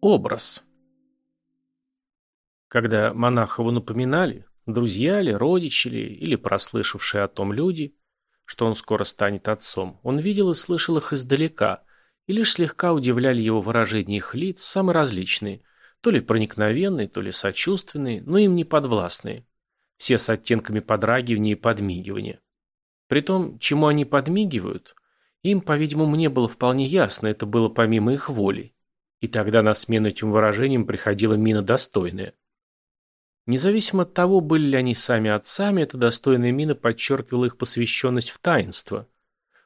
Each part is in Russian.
Образ. Когда Монахову напоминали, друзья ли, родичи ли, или прослышавшие о том люди, что он скоро станет отцом, он видел и слышал их издалека, и лишь слегка удивляли его выражения их лиц, самые различные, то ли проникновенные, то ли сочувственные, но им не подвластные. Все с оттенками подрагивания и подмигивания. При том, чему они подмигивают, им, по-видимому, не было вполне ясно, это было помимо их воли. И тогда на смену этим выражениям приходила мина достойная. Независимо от того, были ли они сами отцами, эта достойная мина подчеркивала их посвященность в таинство.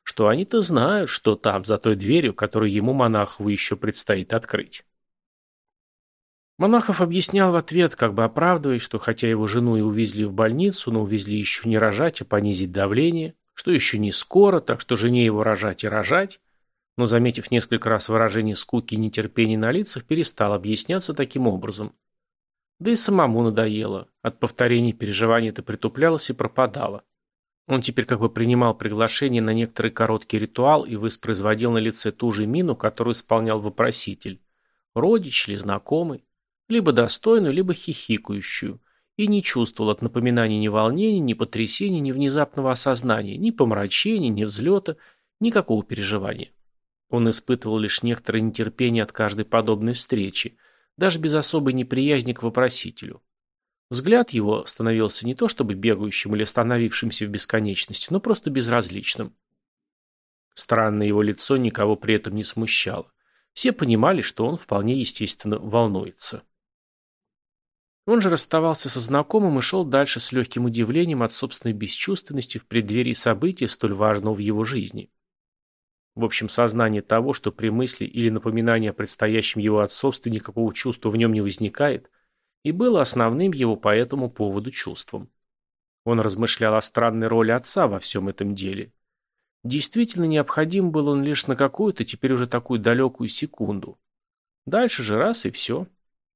Что они-то знают, что там, за той дверью, которую ему, монахову, еще предстоит открыть. Монахов объяснял в ответ, как бы оправдываясь, что хотя его жену и увезли в больницу, но увезли еще не рожать, а понизить давление, что еще не скоро, так что жене его рожать и рожать, но, заметив несколько раз выражение скуки и нетерпения на лицах, перестал объясняться таким образом. Да и самому надоело. От повторений переживаний это притуплялось и пропадало. Он теперь как бы принимал приглашение на некоторый короткий ритуал и воспроизводил на лице ту же мину, которую исполнял вопроситель. Родич или знакомый, либо достойную, либо хихикающую, и не чувствовал от напоминаний ни волнения, ни потрясения, ни внезапного осознания, ни помрачения, ни взлета, никакого переживания. Он испытывал лишь некоторое нетерпение от каждой подобной встречи, даже без особой неприязни к вопросителю. Взгляд его становился не то чтобы бегающим или остановившимся в бесконечности, но просто безразличным. Странное его лицо никого при этом не смущало. Все понимали, что он вполне естественно волнуется. Он же расставался со знакомым и шел дальше с легким удивлением от собственной бесчувственности в преддверии события, столь важного в его жизни. В общем, сознание того, что при мысли или напоминании о предстоящем его отцовстве никакого чувства в нем не возникает, и было основным его по этому поводу чувством. Он размышлял о странной роли отца во всем этом деле. Действительно необходим был он лишь на какую-то, теперь уже такую далекую секунду. Дальше же раз и все.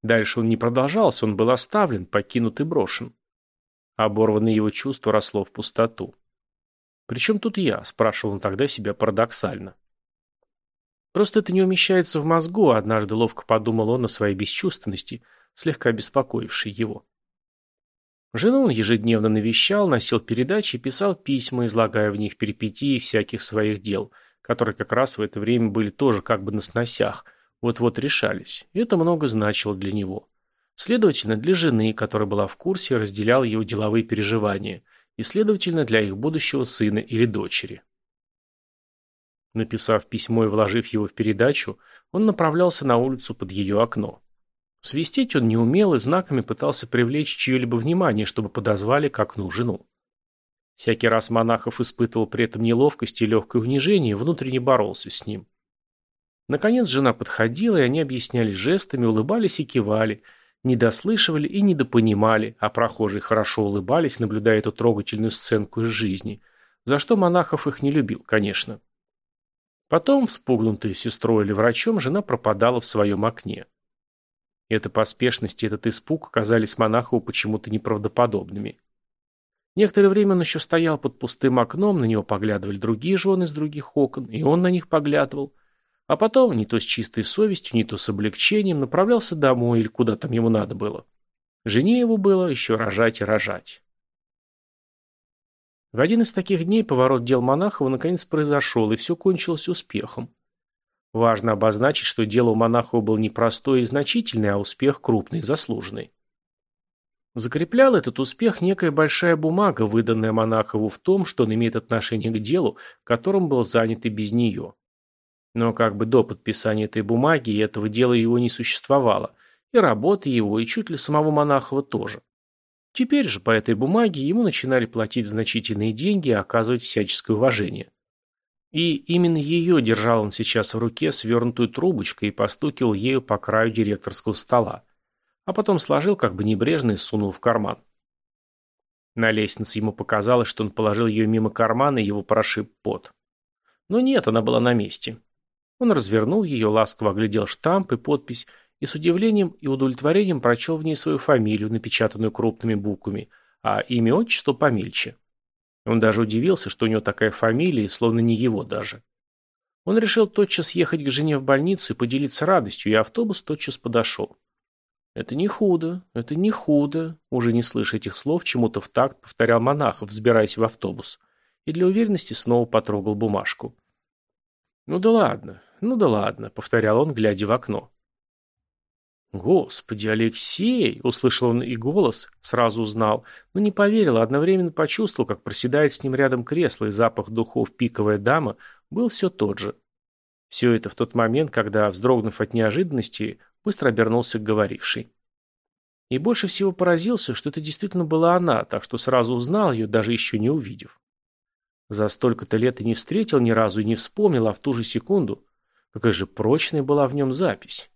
Дальше он не продолжался, он был оставлен, покинут и брошен. Оборванное его чувство росло в пустоту. «Причем тут я?» – спрашивал он тогда себя парадоксально. Просто это не умещается в мозгу, однажды ловко подумал он о своей бесчувственности, слегка беспокоившей его. Жену он ежедневно навещал, носил передачи и писал письма, излагая в них перипетии всяких своих дел, которые как раз в это время были тоже как бы на сносях, вот-вот решались. И это много значило для него. Следовательно, для жены, которая была в курсе и разделяла его деловые переживания – и, следовательно, для их будущего сына или дочери. Написав письмо и вложив его в передачу, он направлялся на улицу под ее окно. Свистеть он не умел и знаками пытался привлечь чье-либо внимание, чтобы подозвали к окну жену. Всякий раз Монахов испытывал при этом неловкость и легкое унижение внутренне боролся с ним. Наконец жена подходила, и они объяснялись жестами, улыбались и кивали – недослышивали и недопонимали, а прохожие хорошо улыбались, наблюдая эту трогательную сценку из жизни, за что монахов их не любил, конечно. Потом, вспугнутая сестрой или врачом, жена пропадала в своем окне. Эта поспешность и этот испуг казались монахову почему-то неправдоподобными. Некоторое время он еще стоял под пустым окном, на него поглядывали другие жены из других окон, и он на них поглядывал, а потом, не то с чистой совестью, не то с облегчением, направлялся домой или куда там ему надо было. Жене его было еще рожать и рожать. В один из таких дней поворот дел Монахова наконец произошел, и все кончилось успехом. Важно обозначить, что дело у Монахова было не простое и значительное, а успех крупный заслуженный. Закреплял этот успех некая большая бумага, выданная Монахову в том, что он имеет отношение к делу, которым был занят и без нее. Но как бы до подписания этой бумаги этого дела его не существовало, и работы его, и чуть ли самого Монахова тоже. Теперь же по этой бумаге ему начинали платить значительные деньги и оказывать всяческое уважение. И именно ее держал он сейчас в руке свернутую трубочкой и постукивал ею по краю директорского стола, а потом сложил как бы небрежно и сунул в карман. На лестнице ему показалось, что он положил ее мимо кармана и его прошиб пот. Но нет, она была на месте. Он развернул ее, ласково оглядел штамп и подпись, и с удивлением и удовлетворением прочел в ней свою фамилию, напечатанную крупными буквами, а имя отчество помельче. Он даже удивился, что у него такая фамилия, словно не его даже. Он решил тотчас ехать к жене в больницу и поделиться радостью, и автобус тотчас подошел. «Это не худо, это не худо», уже не слыша этих слов, чему-то в такт повторял монахов, взбираясь в автобус, и для уверенности снова потрогал бумажку. «Ну да ладно, ну да ладно», — повторял он, глядя в окно. «Господи, Алексей!» — услышал он и голос, сразу узнал, но не поверил, а одновременно почувствовал, как проседает с ним рядом кресло, и запах духов «Пиковая дама» был все тот же. Все это в тот момент, когда, вздрогнув от неожиданности, быстро обернулся к говорившей. И больше всего поразился, что это действительно была она, так что сразу узнал ее, даже еще не увидев. За столько-то лет и не встретил ни разу и не вспомнил, а в ту же секунду, какая же прочная была в нем запись.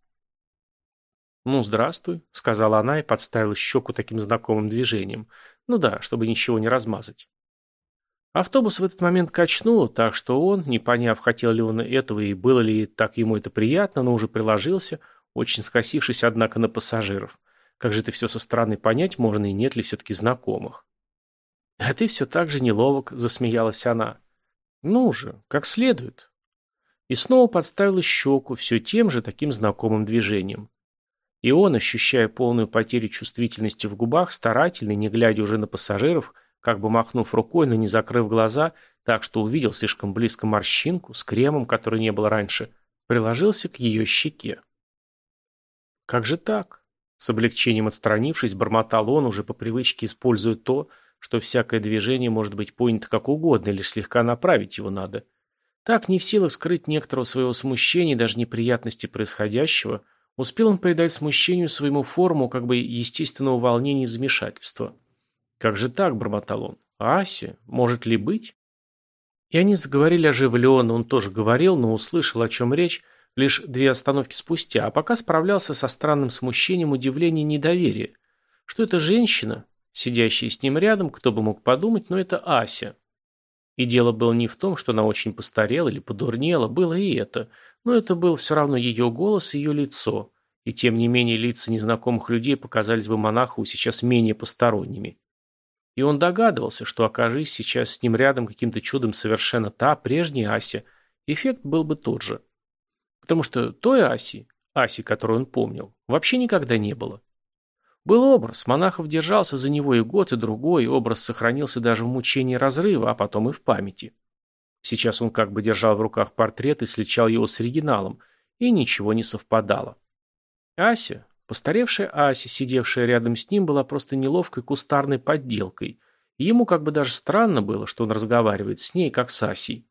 «Ну, здравствуй», — сказала она и подставила щеку таким знакомым движением. Ну да, чтобы ничего не размазать. Автобус в этот момент качнуло, так что он, не поняв, хотел ли он этого и было ли так ему это приятно, но уже приложился, очень скосившись, однако, на пассажиров. Как же это все со стороны понять можно и нет ли все-таки знакомых? «А ты все так же неловок», — засмеялась она. «Ну же, как следует». И снова подставила щеку все тем же таким знакомым движением. И он, ощущая полную потерю чувствительности в губах, старательно, не глядя уже на пассажиров, как бы махнув рукой, но не закрыв глаза, так что увидел слишком близко морщинку с кремом, который не было раньше, приложился к ее щеке. «Как же так?» С облегчением отстранившись, бормотал он, уже по привычке используя то, что всякое движение может быть понято как угодно, лишь слегка направить его надо. Так, не в силах скрыть некоторого своего смущения даже неприятности происходящего, Успел он придать смущению своему форму как бы естественного волнения и замешательства. «Как же так?» – бормотал он. «Ася? Может ли быть?» И они заговорили оживленно, он тоже говорил, но услышал, о чем речь, лишь две остановки спустя, а пока справлялся со странным смущением, удивлением и недоверия. Что это женщина, сидящая с ним рядом, кто бы мог подумать, но это Ася. И дело было не в том, что она очень постарела или подурнела, было и это – но это был все равно ее голос и ее лицо, и тем не менее лица незнакомых людей показались бы монаху сейчас менее посторонними. И он догадывался, что окажись сейчас с ним рядом каким-то чудом совершенно та, прежняя Ася, эффект был бы тот же. Потому что той Аси, Аси, которую он помнил, вообще никогда не было. Был образ, монахов держался за него и год, и другой, и образ сохранился даже в мучении разрыва, а потом и в памяти. Сейчас он как бы держал в руках портрет и сличал его с оригиналом, и ничего не совпадало. Ася, постаревшая Ася, сидевшая рядом с ним, была просто неловкой кустарной подделкой, и ему как бы даже странно было, что он разговаривает с ней, как с Асей.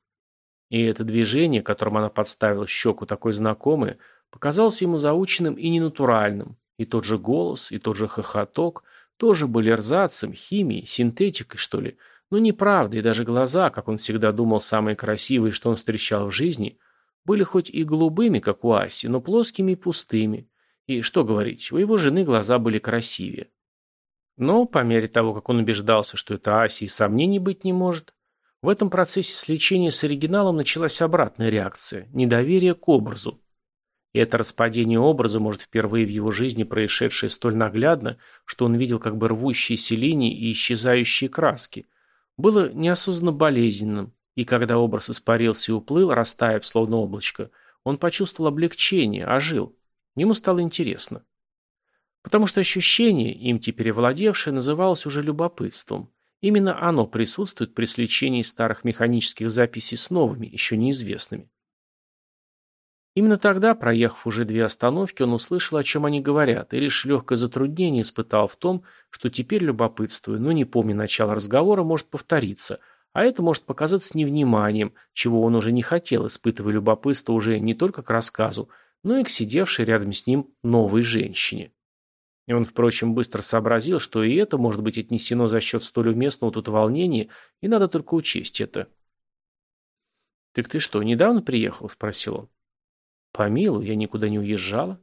И это движение, которым она подставила щеку такой знакомое, показалось ему заученным и ненатуральным, и тот же голос, и тот же хохоток, тоже были рзацем, химией, синтетикой, что ли, но неправда, и даже глаза, как он всегда думал, самые красивые, что он встречал в жизни, были хоть и голубыми, как у Аси, но плоскими и пустыми. И что говорить, у его жены глаза были красивее. Но, по мере того, как он убеждался, что это Аси и сомнений быть не может, в этом процессе сличения с оригиналом началась обратная реакция – недоверие к образу. И это распадение образа, может, впервые в его жизни происшедшее столь наглядно, что он видел как бы рвущиеся линии и исчезающие краски, было неосознанно болезненным, и когда образ испарился и уплыл, растаяв словно облачко, он почувствовал облегчение, ожил. Ему стало интересно. Потому что ощущение, им теперь овладевшее, называлось уже любопытством. Именно оно присутствует при сличении старых механических записей с новыми, еще неизвестными. Именно тогда, проехав уже две остановки, он услышал, о чем они говорят, и лишь легкое затруднение испытал в том, что теперь любопытствуя, но не помня начала разговора, может повториться, а это может показаться невниманием, чего он уже не хотел, испытывая любопытство уже не только к рассказу, но и к сидевшей рядом с ним новой женщине. И он, впрочем, быстро сообразил, что и это может быть отнесено за счет столь уместного тут волнения, и надо только учесть это. «Так ты что, недавно приехал?» – спросил он. Помилуй, я никуда не уезжала.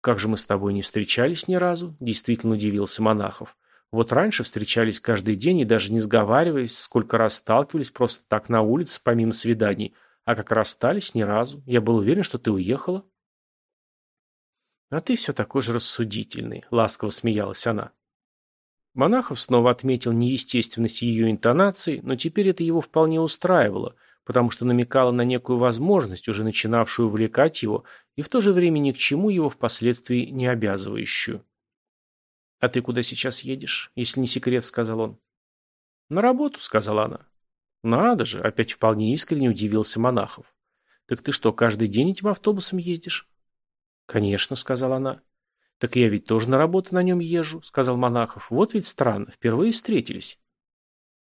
Как же мы с тобой не встречались ни разу? Действительно удивился Монахов. Вот раньше встречались каждый день и даже не сговариваясь, сколько раз сталкивались просто так на улице, помимо свиданий, а как расстались ни разу. Я был уверен, что ты уехала. А ты все такой же рассудительный, ласково смеялась она. Монахов снова отметил неестественность ее интонации, но теперь это его вполне устраивало – потому что намекала на некую возможность, уже начинавшую увлекать его, и в то же время ни к чему его впоследствии не обязывающую. «А ты куда сейчас едешь, если не секрет?» — сказал он. «На работу», — сказала она. «Надо же!» — опять вполне искренне удивился Монахов. «Так ты что, каждый день этим автобусом ездишь?» «Конечно», — сказала она. «Так я ведь тоже на работу на нем езжу», — сказал Монахов. «Вот ведь странно, впервые встретились».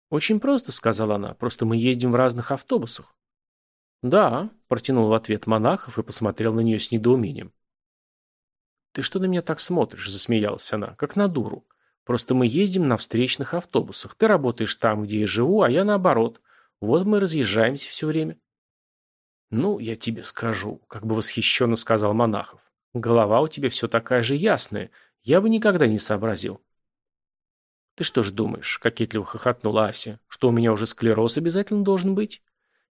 «Очень просто», — сказала она, — «просто мы ездим в разных автобусах». «Да», — протянул в ответ Монахов и посмотрел на нее с недоумением. «Ты что на меня так смотришь?» — засмеялась она, — «как на дуру. Просто мы ездим на встречных автобусах. Ты работаешь там, где я живу, а я наоборот. Вот мы разъезжаемся все время». «Ну, я тебе скажу», — как бы восхищенно сказал Монахов. «Голова у тебя все такая же ясная. Я бы никогда не сообразил». «Ты что ж думаешь?» – кокетливо хохотнула Ася. «Что у меня уже склероз обязательно должен быть?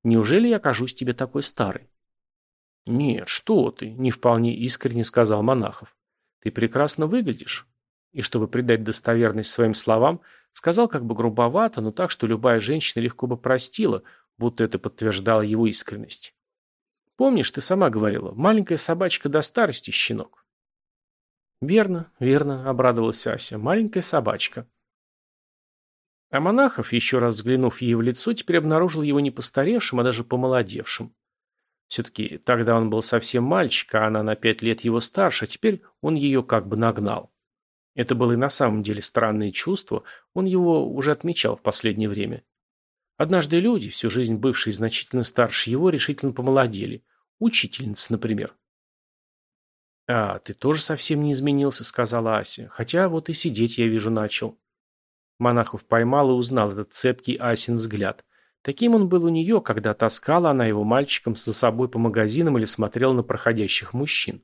Неужели я кажусь тебе такой старой?» «Нет, что ты!» – не вполне искренне сказал Монахов. «Ты прекрасно выглядишь». И чтобы придать достоверность своим словам, сказал как бы грубовато, но так, что любая женщина легко бы простила, будто это подтверждало его искренность. «Помнишь, ты сама говорила, маленькая собачка до старости, щенок?» «Верно, верно», — обрадовалась Ася, — «маленькая собачка». А Монахов, еще раз взглянув ей в лицо, теперь обнаружил его не постаревшим, а даже помолодевшим. Все-таки тогда он был совсем мальчик, а она на пять лет его старше, а теперь он ее как бы нагнал. Это было и на самом деле странное чувство, он его уже отмечал в последнее время. Однажды люди, всю жизнь бывшие значительно старше его, решительно помолодели. Учительница, например. «А, ты тоже совсем не изменился», — сказала Ася. «Хотя вот и сидеть я вижу начал». Монахов поймал и узнал этот цепкий Асин взгляд. Таким он был у нее, когда таскала она его мальчиком за собой по магазинам или смотрела на проходящих мужчин.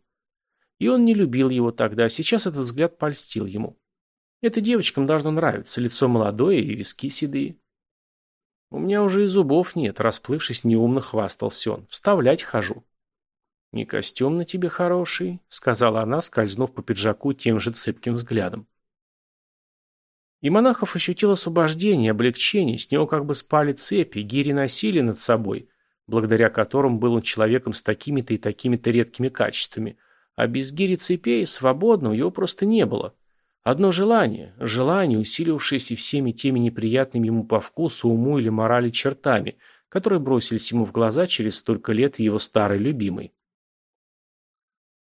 И он не любил его тогда, а сейчас этот взгляд польстил ему. Это девочкам должно нравиться, лицо молодое и виски седые. У меня уже и зубов нет, расплывшись, неумно хвастался он. Вставлять хожу. «Не костюм на тебе хороший», — сказала она, скользнув по пиджаку тем же цепким взглядом. И Монахов ощутил освобождение, облегчение, с него как бы спали цепи, гири носили над собой, благодаря которым был он человеком с такими-то и такими-то редкими качествами. А без гири цепей свободного его просто не было. Одно желание, желание, усилившееся всеми теми неприятными ему по вкусу, уму или морали чертами, которые бросились ему в глаза через столько лет его старой любимой.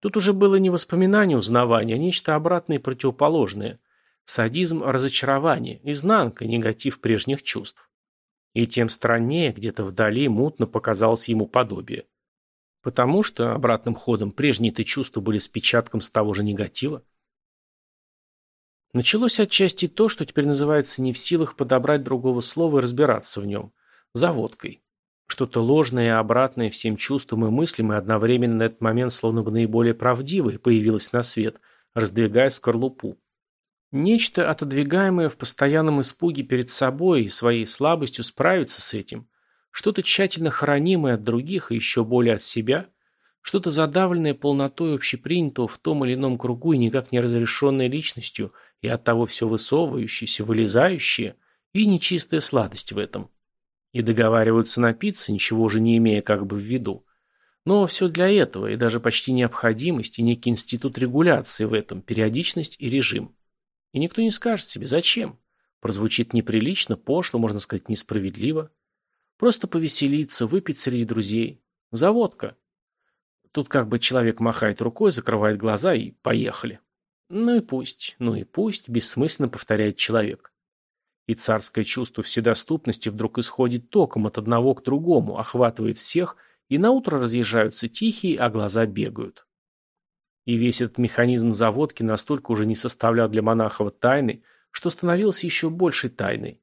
Тут уже было не воспоминание узнавания, а нечто обратное и противоположное – Садизм – разочарование, изнанка, негатив прежних чувств. И тем страннее, где-то вдали мутно показалось ему подобие. Потому что, обратным ходом, прежние-то чувства были с печатком с того же негатива. Началось отчасти то, что теперь называется не в силах подобрать другого слова и разбираться в нем. Заводкой. Что-то ложное и обратное всем чувствам и мыслям, и одновременно на этот момент словно бы наиболее правдивое появилось на свет, раздвигая скорлупу. Нечто, отодвигаемое в постоянном испуге перед собой и своей слабостью справиться с этим. Что-то тщательно хранимое от других и еще более от себя. Что-то задавленное полнотой общепринятого в том или ином кругу и никак не разрешенной личностью, и оттого все высовывающееся, вылезающее, и нечистая сладость в этом. И договариваются напиться, ничего уже не имея как бы в виду. Но все для этого, и даже почти необходимость, и некий институт регуляции в этом, периодичность и режим. И никто не скажет себе, зачем. Прозвучит неприлично, пошло, можно сказать, несправедливо. Просто повеселиться, выпить среди друзей. Заводка. Тут как бы человек махает рукой, закрывает глаза и поехали. Ну и пусть, ну и пусть, бессмысленно повторяет человек. И царское чувство вседоступности вдруг исходит током от одного к другому, охватывает всех, и наутро разъезжаются тихие, а глаза бегают. И весь этот механизм заводки настолько уже не составлял для Монахова тайны, что становился еще большей тайной.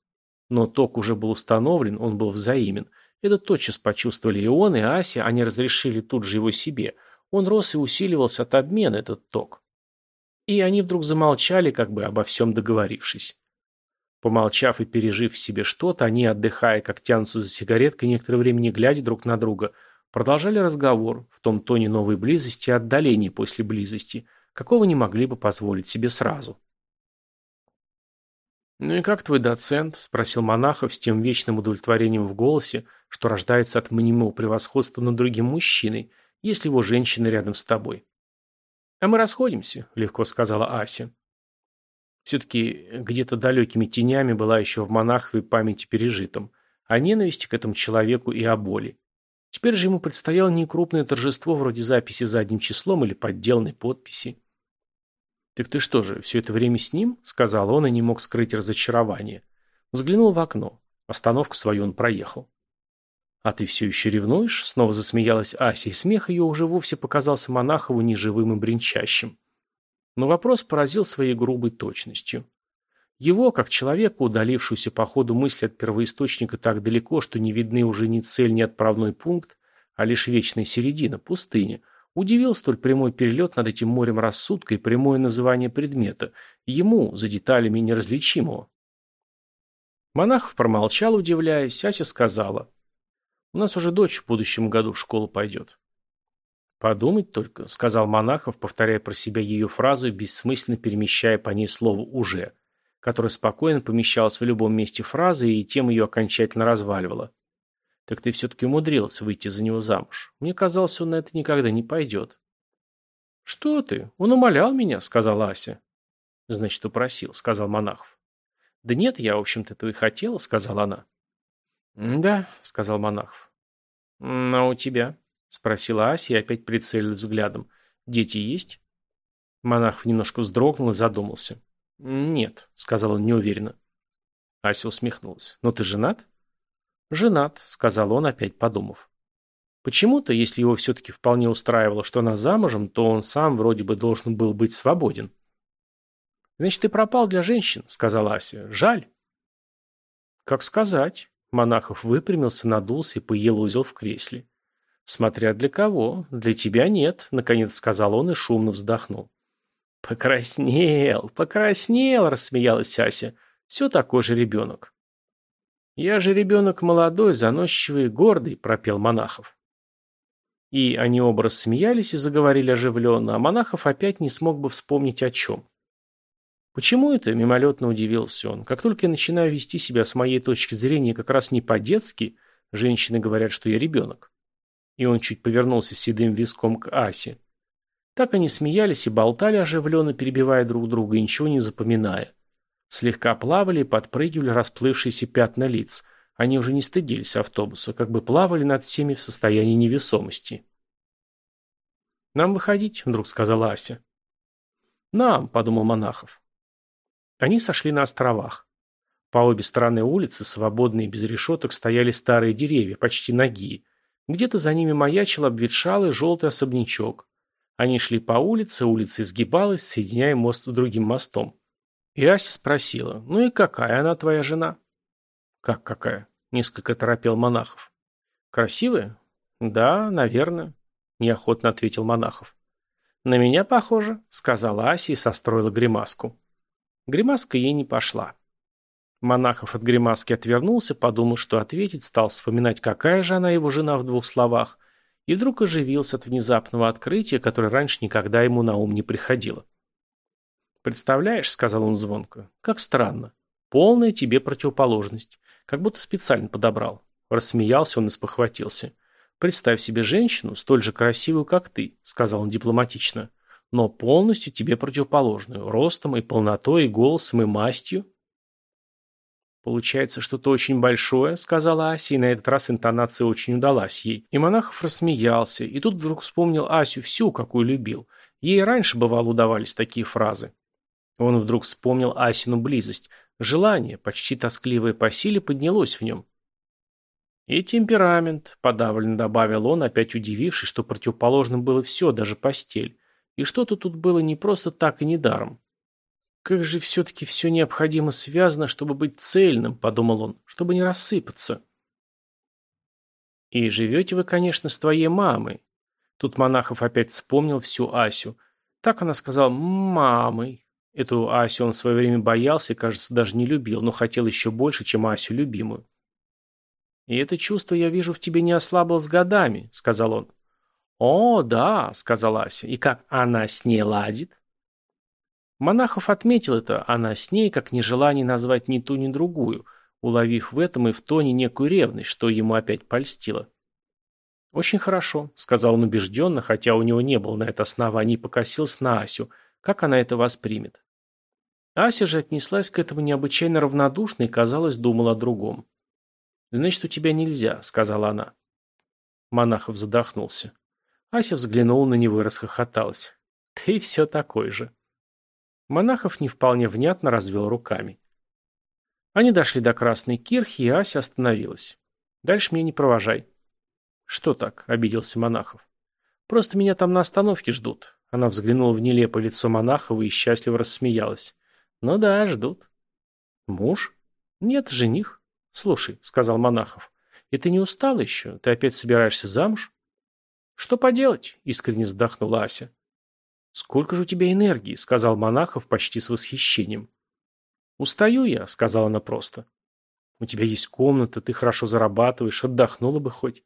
Но ток уже был установлен, он был взаимен. Это тотчас почувствовали и он, и Ася, они разрешили тут же его себе. Он рос и усиливался от обмена, этот ток. И они вдруг замолчали, как бы обо всем договорившись. Помолчав и пережив в себе что-то, они, отдыхая, как тянутся за сигареткой, некоторое время не глядя друг на друга – Продолжали разговор в том тоне новой близости и отдаления после близости, какого не могли бы позволить себе сразу. «Ну и как твой доцент?» – спросил Монахов с тем вечным удовлетворением в голосе, что рождается от мнимого превосходства над другим мужчиной, если его женщина рядом с тобой. «А мы расходимся», – легко сказала Ася. Все-таки где-то далекими тенями была еще в Монаховой памяти пережитом, о ненависти к этому человеку и о боли. Теперь же ему предстояло некрупное торжество вроде записи задним числом или подделанной подписи. «Так ты что же, все это время с ним?» — сказал он и не мог скрыть разочарование. Взглянул в окно. Остановку свою он проехал. «А ты все еще ревнуешь?» — снова засмеялась Ася, и смех ее уже вовсе показался Монахову неживым и бренчащим. Но вопрос поразил своей грубой точностью. Его, как человека, удалившуюся по ходу мысли от первоисточника так далеко, что не видны уже ни цель, ни отправной пункт, а лишь вечная середина, пустыня, удивил столь прямой перелет над этим морем рассудка и прямое называние предмета, ему, за деталями неразличимого. Монахов промолчал, удивляясь, Ася сказала, у нас уже дочь в будущем году в школу пойдет. Подумать только, сказал Монахов, повторяя про себя ее фразу и бессмысленно перемещая по ней слово «уже», которое спокойно помещалось в любом месте фразы и тем ее окончательно разваливало. Так ты все-таки умудрился выйти за него замуж. Мне казалось, он на это никогда не пойдет. Что ты? Он умолял меня, сказала Ася. Значит, упросил, сказал Монахов. Да нет, я, в общем-то, этого и хотела, сказала она. «Да», — сказал Монахов. «А у тебя?» — спросила Ася и опять прицелилась взглядом. «Дети есть?» Монахов немножко вздрогнул и задумался. «Нет», — сказал он неуверенно. Ася усмехнулась. «Но ты женат?» «Женат», — сказал он, опять подумав. Почему-то, если его все-таки вполне устраивало, что она замужем, то он сам вроде бы должен был быть свободен. «Значит, ты пропал для женщин», — сказала Ася. «Жаль». «Как сказать?» Монахов выпрямился, надулся и поелозил в кресле. «Смотря для кого. Для тебя нет», — наконец сказал он и шумно вздохнул. «Покраснел, покраснел», — рассмеялась Ася. «Все такой же ребенок». «Я же ребенок молодой, заносчивый, гордый», — пропел Монахов. И они оба рассмеялись и заговорили оживленно, а Монахов опять не смог бы вспомнить о чем. Почему это? Мимолетно удивился он. Как только я начинаю вести себя с моей точки зрения как раз не по-детски, женщины говорят, что я ребенок. И он чуть повернулся седым виском к Асе. Так они смеялись и болтали оживленно, перебивая друг друга и ничего не запоминая. Слегка плавали и подпрыгивали расплывшиеся пятна лиц. Они уже не стыдились автобуса, как бы плавали над всеми в состоянии невесомости. «Нам выходить», — вдруг сказала Ася. «Нам», — подумал Монахов. Они сошли на островах. По обе стороны улицы, свободные без решеток, стояли старые деревья, почти ноги. Где-то за ними маячил обветшалый желтый особнячок. Они шли по улице, улица изгибалась, соединяя мост с другим мостом. И Ася спросила, ну и какая она твоя жена? Как какая? Несколько торопел Монахов. Красивая? Да, наверное, неохотно ответил Монахов. На меня похоже, сказала Ася и состроила гримаску. Гримаска ей не пошла. Монахов от гримаски отвернулся, подумал, что ответить, стал вспоминать, какая же она его жена в двух словах, и вдруг оживился от внезапного открытия, которое раньше никогда ему на ум не приходило. «Представляешь», — сказал он звонко, — «как странно. Полная тебе противоположность. Как будто специально подобрал». Рассмеялся он и спохватился. «Представь себе женщину, столь же красивую, как ты», — сказал он дипломатично но полностью тебе противоположную, ростом и полнотой, и голосом, и мастью. «Получается что-то очень большое», — сказала Ася, и на этот раз интонация очень удалась ей. И Монахов рассмеялся, и тут вдруг вспомнил Асю всю, какую любил. Ей раньше, бывало, удавались такие фразы. Он вдруг вспомнил Асину близость. Желание, почти тоскливое по силе, поднялось в нем. «И темперамент», — подавленно добавил он, опять удивившись, что противоположным было все, даже постель. И что-то тут было не просто так и недаром. Как же все-таки все необходимо связано, чтобы быть цельным, подумал он, чтобы не рассыпаться. И живете вы, конечно, с твоей мамой. Тут Монахов опять вспомнил всю Асю. Так она сказала «мамой». Эту Асю он в свое время боялся и, кажется, даже не любил, но хотел еще больше, чем Асю любимую. «И это чувство, я вижу, в тебе не ослабло с годами», — сказал он. «О, да», — сказала Ася, — «и как она с ней ладит?» Монахов отметил это, она с ней, как нежелание назвать ни ту, ни другую, уловив в этом и в тоне некую ревность, что ему опять польстило. «Очень хорошо», — сказал он убежденно, хотя у него не было на это оснований, и покосился на Асю, как она это воспримет. Ася же отнеслась к этому необычайно равнодушно и, казалось, думала о другом. «Значит, у тебя нельзя», — сказала она. Монахов задохнулся. Ася взглянула на него и расхохоталась. «Ты все такой же». Монахов не вполне внятно развел руками. Они дошли до Красной Кирхи, и Ася остановилась. «Дальше меня не провожай». «Что так?» — обиделся Монахов. «Просто меня там на остановке ждут». Она взглянула в нелепое лицо Монахова и счастливо рассмеялась. «Ну да, ждут». «Муж?» «Нет, жених». «Слушай», — сказал Монахов, — «и ты не устал еще? Ты опять собираешься замуж?» «Что поделать?» — искренне вздохнула Ася. «Сколько же у тебя энергии?» — сказал Монахов почти с восхищением. «Устаю я», — сказала она просто. «У тебя есть комната, ты хорошо зарабатываешь, отдохнула бы хоть».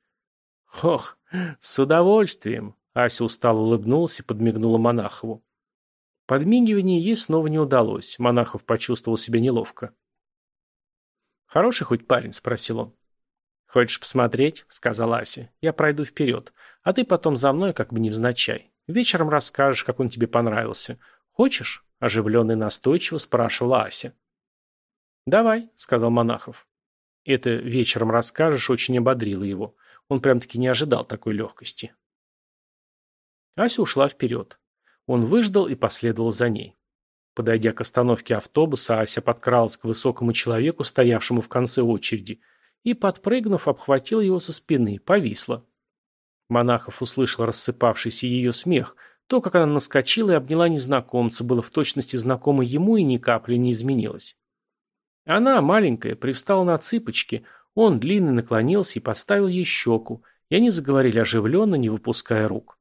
«Ох, с удовольствием!» — Ася устало улыбнулась и подмигнула Монахову. Подмигивание ей снова не удалось. Монахов почувствовал себя неловко. «Хороший хоть парень?» — спросил он. «Хочешь посмотреть?» — сказала Ася. «Я пройду вперед, а ты потом за мной как бы невзначай. Вечером расскажешь, как он тебе понравился. Хочешь?» – оживленно и настойчиво спрашивала Ася. «Давай», – сказал Монахов. Это «вечером расскажешь» очень ободрило его. Он прям-таки не ожидал такой легкости. Ася ушла вперед. Он выждал и последовал за ней. Подойдя к остановке автобуса, Ася подкралась к высокому человеку, стоявшему в конце очереди, и, подпрыгнув, обхватил его со спины, повисла. Монахов услышал рассыпавшийся ее смех. То, как она наскочила и обняла незнакомца, было в точности знакомо ему и ни капли не изменилось. Она, маленькая, привстала на цыпочки, он, длинный, наклонился и подставил ей щеку, и они заговорили оживленно, не выпуская рук.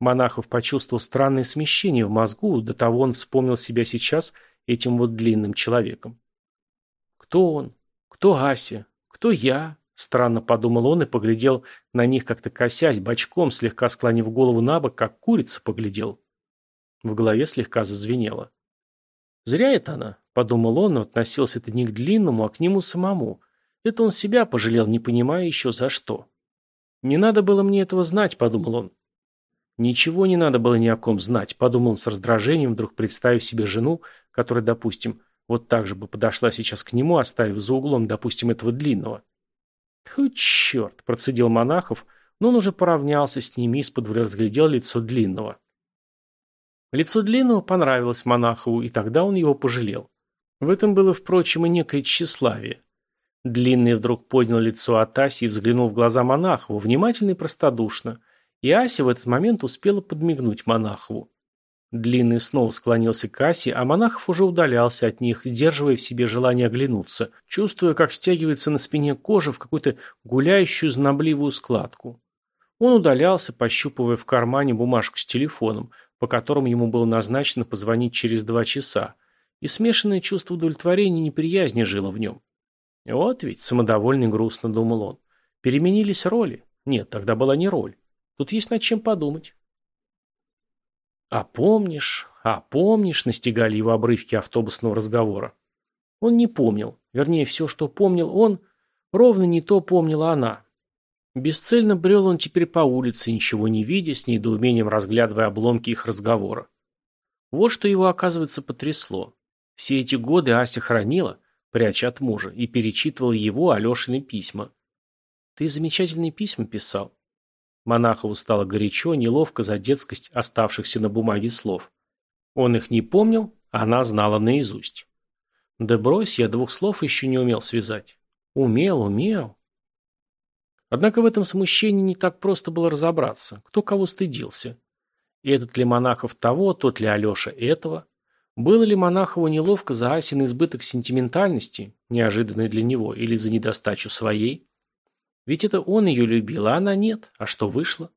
Монахов почувствовал странное смещение в мозгу, до того он вспомнил себя сейчас этим вот длинным человеком. Кто он? Кто Ася? Кто я? Странно подумал он и поглядел на них как-то косясь, бочком, слегка склонив голову на бок, как курица поглядел. В голове слегка зазвенело. «Зря это она», — подумал он, но относился это не к длинному, а к нему самому. Это он себя пожалел, не понимая еще за что. «Не надо было мне этого знать», — подумал он. «Ничего не надо было ни о ком знать», — подумал он с раздражением, вдруг представив себе жену, которая, допустим, вот так же бы подошла сейчас к нему, оставив за углом, допустим, этого длинного. «Фу, черт!» – процедил Монахов, но он уже поравнялся с ними из-под разглядел лицо Длинного. Лицо Длинного понравилось Монахову, и тогда он его пожалел. В этом было, впрочем, и некое тщеславие. Длинный вдруг поднял лицо от Аси и взглянул в глаза Монахову, внимательно и простодушно, и Ася в этот момент успела подмигнуть Монахову. Длинный снова склонился к Асе, а Монахов уже удалялся от них, сдерживая в себе желание оглянуться, чувствуя, как стягивается на спине кожа в какую-то гуляющую знобливую складку. Он удалялся, пощупывая в кармане бумажку с телефоном, по которому ему было назначено позвонить через два часа, и смешанное чувство удовлетворения и неприязни жило в нем. Вот ведь, самодовольный грустно думал он. Переменились роли? Нет, тогда была не роль. Тут есть над чем подумать. «А помнишь, а помнишь», — настигали его обрывки автобусного разговора. Он не помнил, вернее, все, что помнил он, ровно не то помнила она. Бесцельно брел он теперь по улице, ничего не видя, с недоумением разглядывая обломки их разговора. Вот что его, оказывается, потрясло. Все эти годы Ася хранила, пряча от мужа, и перечитывала его Алешины письма. «Ты замечательные письма писал. Монахову стало горячо, неловко за детскость оставшихся на бумаге слов. Он их не помнил, а она знала наизусть. Да брось, я двух слов еще не умел связать. Умел, умел. Однако в этом смущении не так просто было разобраться, кто кого стыдился. И этот ли Монахов того, тот ли Алеша этого? Было ли Монахову неловко за Асин избыток сентиментальности, неожиданный для него, или за недостачу своей? Ведь это он ее любил, а она нет. А что вышло?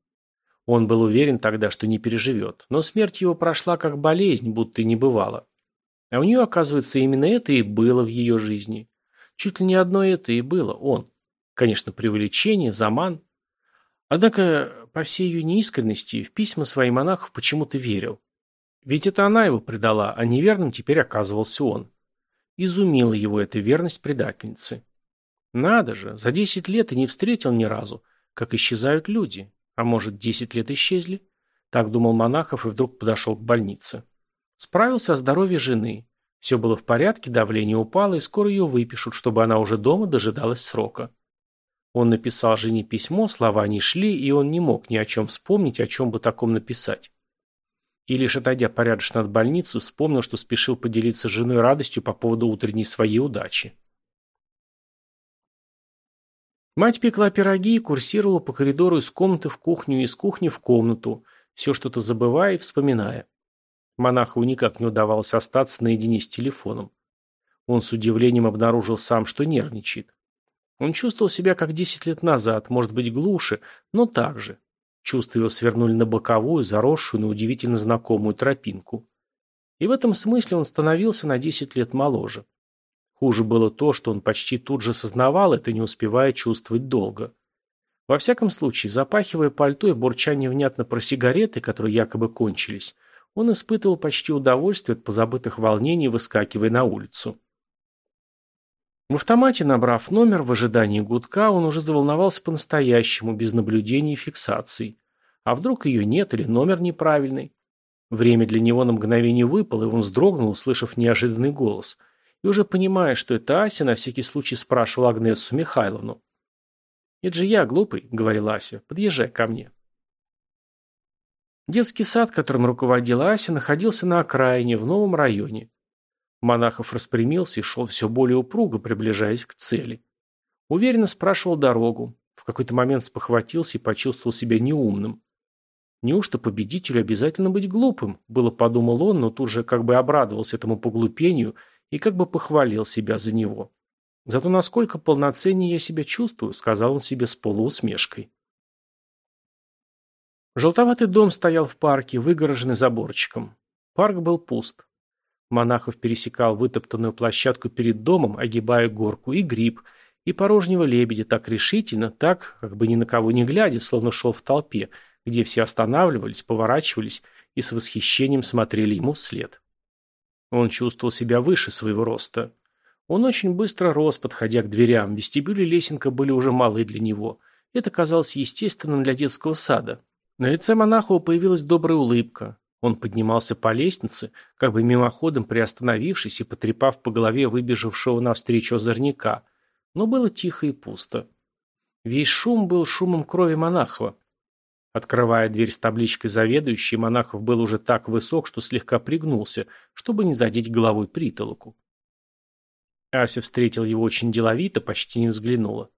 Он был уверен тогда, что не переживет, но смерть его прошла как болезнь, будто и не бывало. А у нее, оказывается, именно это и было в ее жизни. Чуть ли не одно это и было он. Конечно, преувеличение, заман. Однако, по всей ее неискренности, в письма своих монахов почему-то верил. Ведь это она его предала, а неверным теперь оказывался он. Изумила его эта верность предательницы. Надо же, за десять лет и не встретил ни разу, как исчезают люди. А может, десять лет исчезли? Так думал Монахов и вдруг подошел к больнице. Справился о здоровье жены. Все было в порядке, давление упало, и скоро ее выпишут, чтобы она уже дома дожидалась срока. Он написал жене письмо, слова не шли, и он не мог ни о чем вспомнить, о чем бы таком написать. И лишь отойдя порядочно от больницы, вспомнил, что спешил поделиться с женой радостью по поводу утренней своей удачи. Мать пекла пироги и курсировала по коридору из комнаты в кухню и из кухни в комнату, все что-то забывая и вспоминая. Монахову никак не удавалось остаться наедине с телефоном. Он с удивлением обнаружил сам, что нервничает. Он чувствовал себя как десять лет назад, может быть глуше, но так же. Чувства его свернули на боковую, заросшую, на удивительно знакомую тропинку. И в этом смысле он становился на десять лет моложе. Хуже было то, что он почти тут же сознавал это, не успевая чувствовать долго. Во всяком случае, запахивая пальто и бурча невнятно про сигареты, которые якобы кончились, он испытывал почти удовольствие от позабытых волнений, выскакивая на улицу. В автомате, набрав номер, в ожидании гудка, он уже заволновался по-настоящему, без наблюдений и фиксаций. А вдруг ее нет или номер неправильный? Время для него на мгновение выпало, и он вздрогнул, услышав неожиданный голос. И уже понимая, что это Ася, на всякий случай спрашивал Агнесу Михайловну. «Это же я, глупый», — говорила Ася, — «подъезжай ко мне». Детский сад, которым руководила Ася, находился на окраине, в новом районе. Монахов распрямился и шел все более упруго, приближаясь к цели. Уверенно спрашивал дорогу. В какой-то момент спохватился и почувствовал себя неумным. Неужто победителю обязательно быть глупым? Было подумал он, но тут же как бы обрадовался этому поглупению и как бы похвалил себя за него. Зато насколько полноценнее я себя чувствую, сказал он себе с полуусмешкой. Желтоватый дом стоял в парке, выгороженный заборчиком. Парк был пуст. Монахов пересекал вытоптанную площадку перед домом, огибая горку, и гриб, и порожнего лебедя так решительно, так, как бы ни на кого не глядя, словно шел в толпе, где все останавливались, поворачивались и с восхищением смотрели ему вслед. Он чувствовал себя выше своего роста. Он очень быстро рос, подходя к дверям. Вестибюль и лесенка были уже малы для него. Это казалось естественным для детского сада. На лице монахова появилась добрая улыбка. Он поднимался по лестнице, как бы мимоходом приостановившись и потрепав по голове выбежавшего навстречу озорняка. Но было тихо и пусто. Весь шум был шумом крови монахова. Открывая дверь с табличкой «Заведующий», монахов был уже так высок, что слегка пригнулся, чтобы не задеть головой притолоку. Ася встретил его очень деловито, почти не взглянула.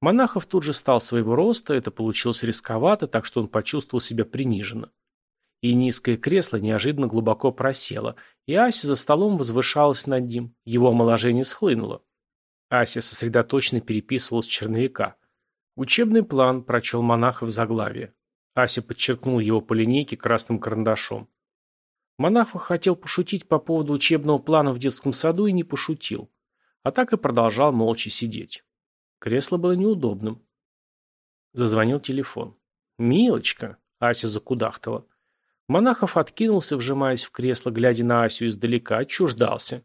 Монахов тут же стал своего роста, это получилось рисковато, так что он почувствовал себя приниженно. И низкое кресло неожиданно глубоко просело, и Ася за столом возвышалась над ним, его омоложение схлынуло. Ася сосредоточенно переписывал с черновика. Учебный план прочел Монахов заглавие. Ася подчеркнул его по линейке красным карандашом. Монахов хотел пошутить по поводу учебного плана в детском саду и не пошутил. А так и продолжал молча сидеть. Кресло было неудобным. Зазвонил телефон. «Милочка!» — Ася закудахтала. Монахов откинулся, вжимаясь в кресло, глядя на Асю издалека, отчуждался.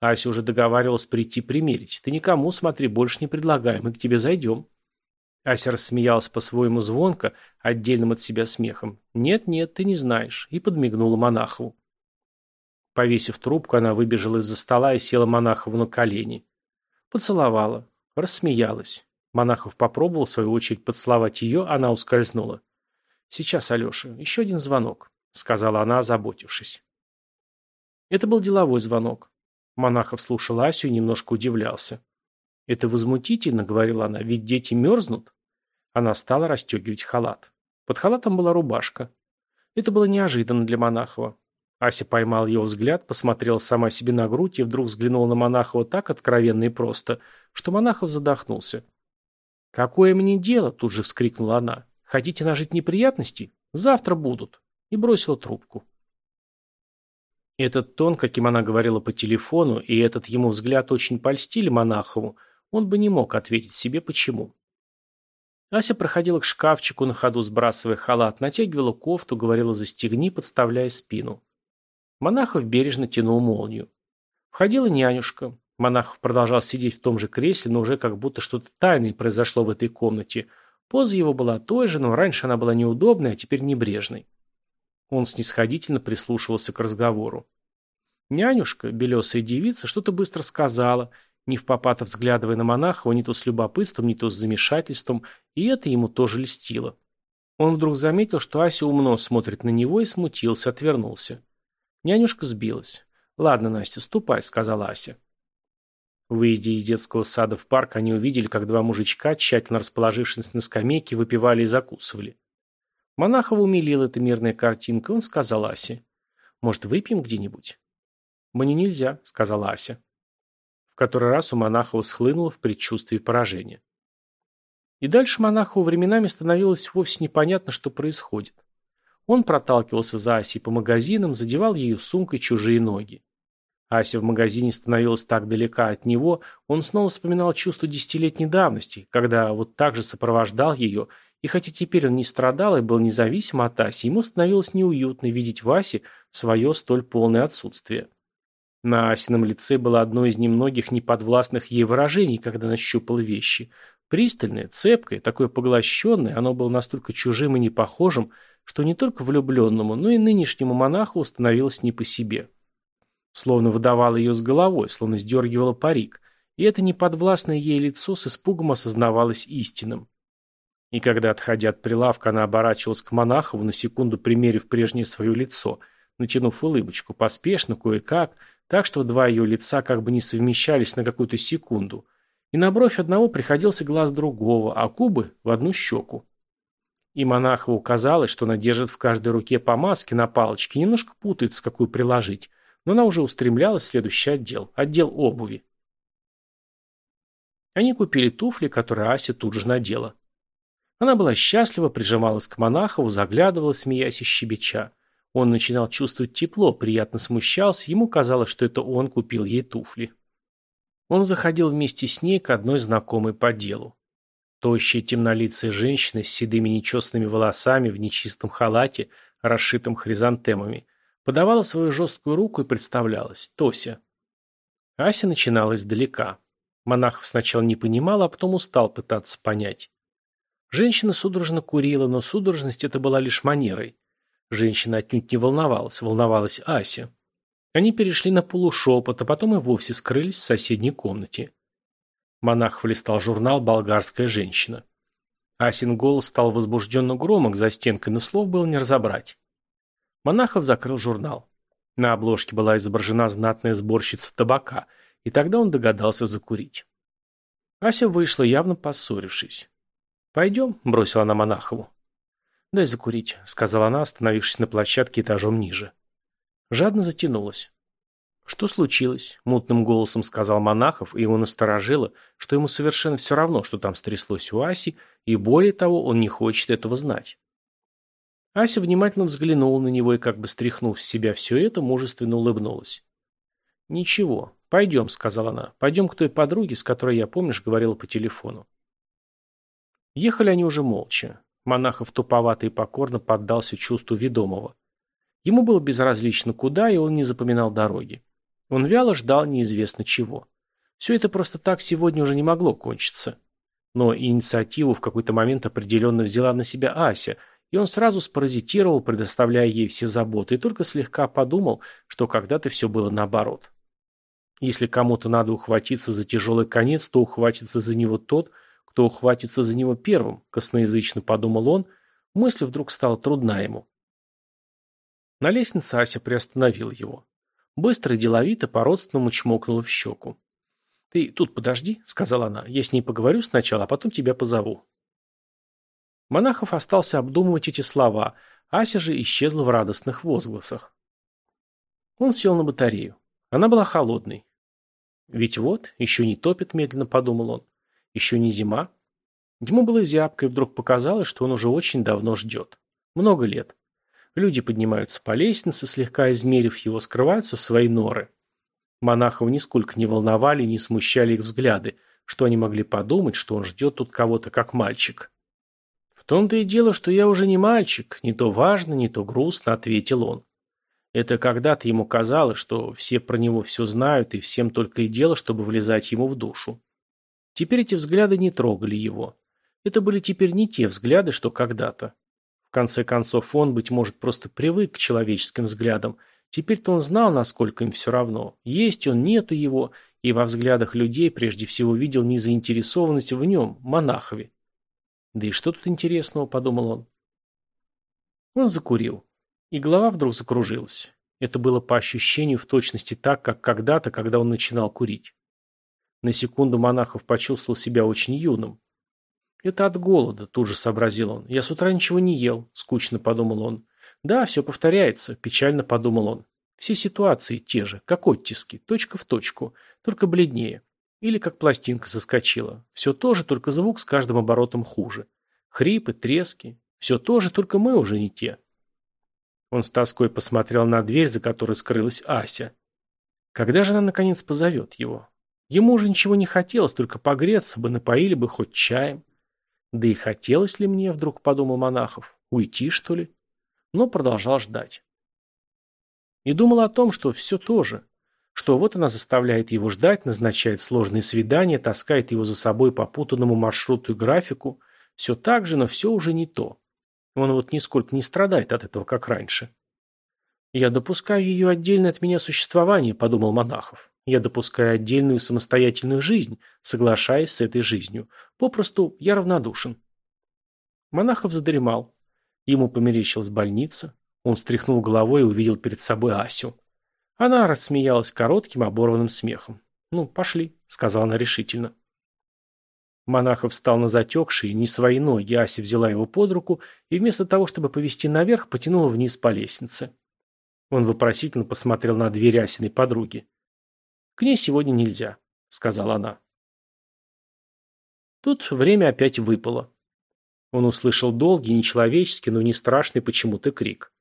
Ася уже договаривалась прийти примерить. «Ты никому, смотри, больше не предлагаем, мы к тебе зайдем». Ася рассмеялась по-своему звонко, отдельным от себя смехом. «Нет-нет, ты не знаешь», и подмигнула Монахову. Повесив трубку, она выбежала из-за стола и села Монахову на колени. Поцеловала. Рассмеялась. Монахов попробовал, в свою очередь, поцеловать ее, она ускользнула. «Сейчас, Алеша, еще один звонок», — сказала она, озаботившись. Это был деловой звонок. Монахов слушал Асю и немножко удивлялся. «Это возмутительно», — говорила она, — «ведь дети мерзнут». Она стала расстегивать халат. Под халатом была рубашка. Это было неожиданно для Монахова. Ася поймал его взгляд, посмотрела сама себе на грудь и вдруг взглянула на Монахова так откровенно и просто, что Монахов задохнулся. «Какое мне дело?» – тут же вскрикнула она. «Хотите нажить неприятности? Завтра будут». И бросила трубку. Этот тон, каким она говорила по телефону, и этот ему взгляд очень польстили Монахову, он бы не мог ответить себе почему. Ася проходила к шкафчику, на ходу сбрасывая халат, натягивала кофту, говорила «застегни», подставляя спину. Монахов бережно тянул молнию. Входила нянюшка. Монахов продолжал сидеть в том же кресле, но уже как будто что-то тайное произошло в этой комнате. Поза его была той же, но раньше она была неудобной, а теперь небрежной. Он снисходительно прислушивался к разговору. Нянюшка, белесая девица, что-то быстро сказала, не в попад взглядывая на Монахова, не то с любопытством, не то с замешательством, и это ему тоже льстило. Он вдруг заметил, что Ася умно смотрит на него и смутился, отвернулся. Нянюшка сбилась. «Ладно, Настя, ступай», — сказала Ася. Выйдя из детского сада в парк, они увидели, как два мужичка, тщательно расположившись на скамейке, выпивали и закусывали. Монахова умилила эта мирная картинка, он сказал Асе. «Может, выпьем где-нибудь?» «Мне нельзя», — сказала Ася. Который раз у Монахова схлынуло в предчувствии поражения. И дальше Монахову временами становилось вовсе непонятно, что происходит. Он проталкивался за Асей по магазинам, задевал ею сумкой чужие ноги. Ася в магазине становилась так далека от него, он снова вспоминал чувство десятилетней давности, когда вот так же сопровождал ее, и хотя теперь он не страдал и был независим от Аси, ему становилось неуютно видеть в Асе свое столь полное отсутствие. На Асином лице было одно из немногих неподвластных ей выражений, когда она щупала вещи. Пристальное, цепкое, такое поглощенное, оно было настолько чужим и непохожим, что не только влюбленному, но и нынешнему монаху становилось не по себе. Словно выдавало ее с головой, словно сдергивало парик, и это неподвластное ей лицо с испугом осознавалось истинным. И когда, отходя от прилавка, она оборачивалась к Монахову, на секунду примерив прежнее свое лицо, натянув улыбочку, поспешно, кое-как, так что два ее лица как бы не совмещались на какую-то секунду, и на бровь одного приходился глаз другого, а кубы в одну щеку. И Монахову казалось, что она держит в каждой руке по маске на палочке, немножко путается, какую приложить, но она уже устремлялась в следующий отдел, отдел обуви. Они купили туфли, которые Ася тут же надела. Она была счастлива, прижималась к Монахову, заглядывала, смеясь и щебеча. Он начинал чувствовать тепло, приятно смущался, ему казалось, что это он купил ей туфли. Он заходил вместе с ней к одной знакомой по делу. Тощая темнолицая женщина с седыми нечестными волосами в нечистом халате, расшитым хризантемами, подавала свою жесткую руку и представлялась – Тося. Ася начинала издалека. Монахов сначала не понимал, а потом устал пытаться понять. Женщина судорожно курила, но судорожность это была лишь манерой. Женщина отнюдь не волновалась, волновалась Ася. Они перешли на полушепот, а потом и вовсе скрылись в соседней комнате. Монах листал журнал «Болгарская женщина». Асин голос стал возбужденно громок за стенкой, но слов было не разобрать. Монахов закрыл журнал. На обложке была изображена знатная сборщица табака, и тогда он догадался закурить. Ася вышла, явно поссорившись. «Пойдем», — бросила она Монахову. «Дай закурить», — сказала она, остановившись на площадке этажом ниже. Жадно затянулась. «Что случилось?» — мутным голосом сказал Монахов, и его насторожило, что ему совершенно все равно, что там стряслось у Аси, и более того, он не хочет этого знать. Ася внимательно взглянула на него и, как бы стряхнув с себя все это, мужественно улыбнулась. «Ничего, пойдем», — сказала она. «Пойдем к той подруге, с которой я, помнишь, говорила по телефону». Ехали они уже молча. Монахов туповато и покорно поддался чувству ведомого. Ему было безразлично куда, и он не запоминал дороги. Он вяло ждал неизвестно чего. Все это просто так сегодня уже не могло кончиться. Но инициативу в какой-то момент определенно взяла на себя Ася, и он сразу спаразитировал, предоставляя ей все заботы, и только слегка подумал, что когда-то все было наоборот. Если кому-то надо ухватиться за тяжелый конец, то ухватится за него тот, кто ухватится за него первым, косноязычно подумал он, мысль вдруг стала трудна ему. На лестнице Ася приостановил его. Быстро и деловито по-родственному чмокнула в щеку. «Ты тут подожди», — сказала она, — «я с ней поговорю сначала, а потом тебя позову». Монахов остался обдумывать эти слова, Ася же исчезла в радостных возгласах. Он сел на батарею. Она была холодной. «Ведь вот, еще не топит», — медленно подумал он. Еще не зима. Ему было зябко, и вдруг показалось, что он уже очень давно ждет. Много лет. Люди поднимаются по лестнице, слегка измерив его, скрываются в свои норы. Монахов нисколько не волновали, не смущали их взгляды, что они могли подумать, что он ждет тут кого-то как мальчик. В том-то и дело, что я уже не мальчик, не то важно, не то грустно, ответил он. Это когда-то ему казалось, что все про него все знают, и всем только и дело, чтобы влезать ему в душу. Теперь эти взгляды не трогали его. Это были теперь не те взгляды, что когда-то. В конце концов, он, быть может, просто привык к человеческим взглядам. Теперь-то он знал, насколько им все равно. Есть он, нету его, и во взглядах людей прежде всего видел незаинтересованность в нем, монахове. Да и что тут интересного, подумал он. Он закурил. И голова вдруг закружилась. Это было по ощущению в точности так, как когда-то, когда он начинал курить. На секунду Монахов почувствовал себя очень юным. «Это от голода», – тут же сообразил он. «Я с утра ничего не ел», – скучно подумал он. «Да, все повторяется», – печально подумал он. «Все ситуации те же, как оттиски, точка в точку, только бледнее. Или как пластинка соскочила. Все то же, только звук с каждым оборотом хуже. Хрипы, трески. Все то же, только мы уже не те». Он с тоской посмотрел на дверь, за которой скрылась Ася. Когда же она, наконец, позовет его? Ему уже ничего не хотелось, только погреться бы, напоили бы хоть чаем. Да и хотелось ли мне, вдруг подумал Монахов, уйти, что ли? Но продолжал ждать. И думал о том, что все то же, что вот она заставляет его ждать, назначает сложные свидания, таскает его за собой по путанному маршруту и графику. Все так же, но все уже не то. Он вот нисколько не страдает от этого, как раньше. «Я допускаю ее отдельное от меня существование», – подумал Монахов. «Я допускаю отдельную самостоятельную жизнь, соглашаясь с этой жизнью. Попросту я равнодушен». Монахов задремал. Ему померещилась больница. Он встряхнул головой и увидел перед собой Асю. Она рассмеялась коротким оборванным смехом. «Ну, пошли», — сказала она решительно. Монахов встал на затекшие, не свои ноги, Ася взяла его под руку и вместо того, чтобы повести наверх, потянула вниз по лестнице. Он вопросительно посмотрел на дверь Асиной подруги. «К ней сегодня нельзя», — сказала она. Тут время опять выпало. Он услышал долгий, нечеловеческий, но не страшный почему-то крик.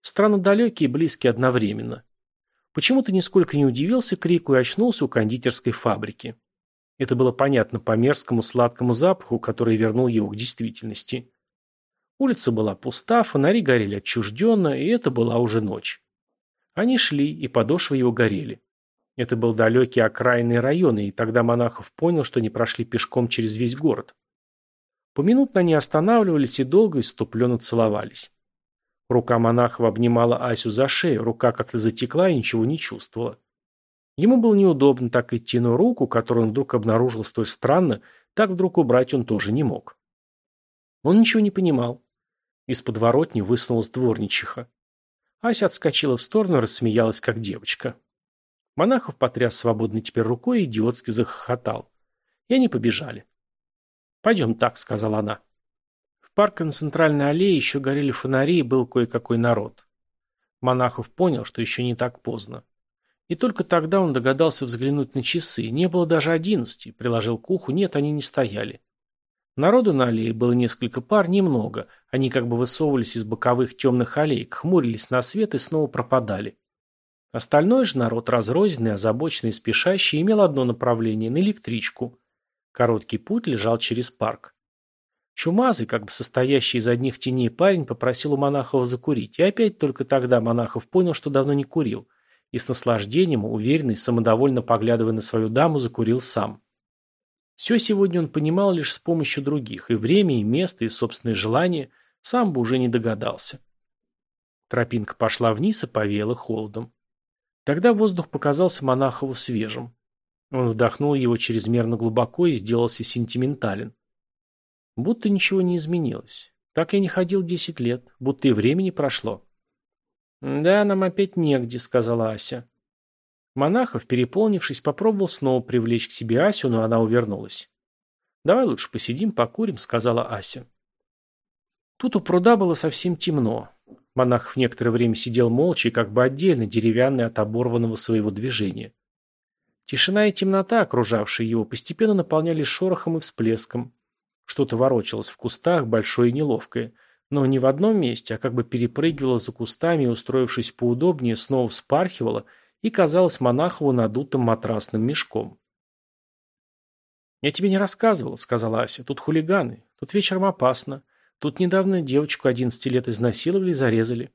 Странно далекий и близкий одновременно. Почему-то нисколько не удивился крику и очнулся у кондитерской фабрики. Это было понятно по мерзкому сладкому запаху, который вернул его к действительности. Улица была пуста, фонари горели отчужденно, и это была уже ночь. Они шли, и подошвы его горели. Это был далекий окраинный район, и тогда Монахов понял, что не прошли пешком через весь город. Поминутно они останавливались и долго иступленно целовались. Рука Монахова обнимала Асю за шею, рука как-то затекла и ничего не чувствовала. Ему было неудобно так идти, но руку, которую он вдруг обнаружил столь странно, так вдруг убрать он тоже не мог. Он ничего не понимал. Из подворотни высунулась дворничиха. Ася отскочила в сторону и рассмеялась, как девочка. Монахов потряс свободной теперь рукой и идиотски захохотал. И они побежали. «Пойдем так», — сказала она. В парке на центральной аллее еще горели фонари и был кое-какой народ. Монахов понял, что еще не так поздно. И только тогда он догадался взглянуть на часы. Не было даже одиннадцати. Приложил к уху. Нет, они не стояли. Народу на аллее было несколько пар, немного. Они как бы высовывались из боковых темных аллей, хмурились на свет и снова пропадали. Остальной же народ, разрозненный, озабоченный и спешащий, имел одно направление – на электричку. Короткий путь лежал через парк. Чумазый, как бы состоящий из одних теней парень, попросил у монахов закурить. И опять только тогда монахов понял, что давно не курил и с наслаждением, уверенный, самодовольно поглядывая на свою даму, закурил сам. Все сегодня он понимал лишь с помощью других, и время, и место, и собственные желания, сам бы уже не догадался. Тропинка пошла вниз и повеяла холодом. Тогда воздух показался Монахову свежим. Он вдохнул его чрезмерно глубоко и сделался сентиментален. Будто ничего не изменилось. Так я не ходил десять лет, будто и времени прошло. «Да, нам опять негде», — сказала Ася. Монахов, переполнившись, попробовал снова привлечь к себе Асю, но она увернулась. «Давай лучше посидим, покурим», — сказала Ася. Тут у пруда было совсем темно. Монахов некоторое время сидел молча и как бы отдельно, деревянный от оборванного своего движения. Тишина и темнота, окружавшие его, постепенно наполнялись шорохом и всплеском. Что-то ворочалось в кустах, большое и неловкое — но не в одном месте, а как бы перепрыгивала за кустами и, устроившись поудобнее, снова вспархивала и казалась Монахову надутым матрасным мешком. «Я тебе не рассказывал», — сказала Ася. «Тут хулиганы. Тут вечером опасно. Тут недавно девочку 11 лет изнасиловали и зарезали.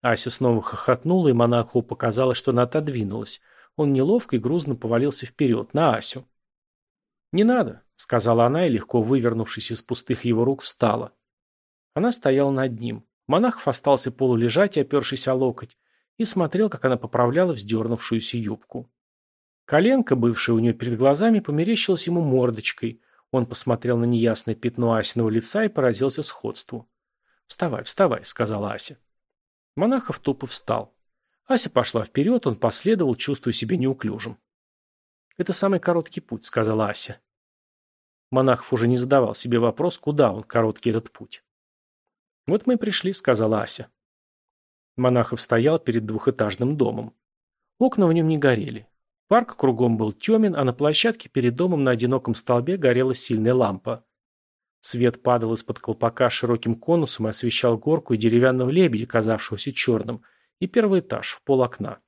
Ася снова хохотнула, и монаху показалось, что она отодвинулась. Он неловко и грузно повалился вперед, на Асю. «Не надо», — сказала она и, легко вывернувшись из пустых его рук, встала. Она стояла над ним. Монахов остался полулежать, опершись о локоть, и смотрел, как она поправляла вздернувшуюся юбку. Коленка, бывшая у нее перед глазами, померещилась ему мордочкой. Он посмотрел на неясное пятно Асиного лица и поразился сходству. «Вставай, вставай», — сказала Ася. Монахов тупо встал. Ася пошла вперед, он последовал, чувствуя себя неуклюжим. «Это самый короткий путь», — сказала Ася. Монахов уже не задавал себе вопрос, куда он, короткий этот путь. «Вот мы и пришли», — сказала Ася. Монахов стоял перед двухэтажным домом. Окна в нем не горели. Парк кругом был темен, а на площадке перед домом на одиноком столбе горела сильная лампа. Свет падал из-под колпака широким конусом и освещал горку и деревянного лебедя, казавшегося черным, и первый этаж в пол окна.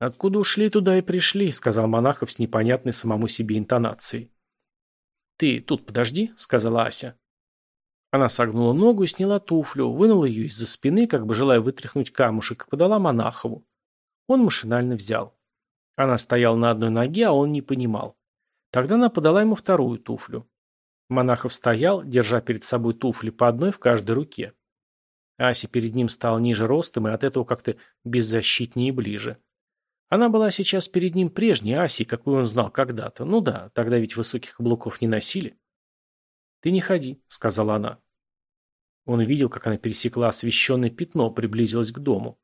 «Откуда ушли, туда и пришли», — сказал Монахов с непонятной самому себе интонацией. «Ты тут подожди», — сказала Ася. Она согнула ногу и сняла туфлю, вынула ее из-за спины, как бы желая вытряхнуть камушек, и подала Монахову. Он машинально взял. Она стояла на одной ноге, а он не понимал. Тогда она подала ему вторую туфлю. Монахов стоял, держа перед собой туфли по одной в каждой руке. Ася перед ним стала ниже ростом и от этого как-то беззащитнее и ближе. Она была сейчас перед ним прежней Асей, какую он знал когда-то. Ну да, тогда ведь высоких каблуков не носили. «Ты не ходи», — сказала она. Он видел, как она пересекла освещенное пятно, приблизилась к дому.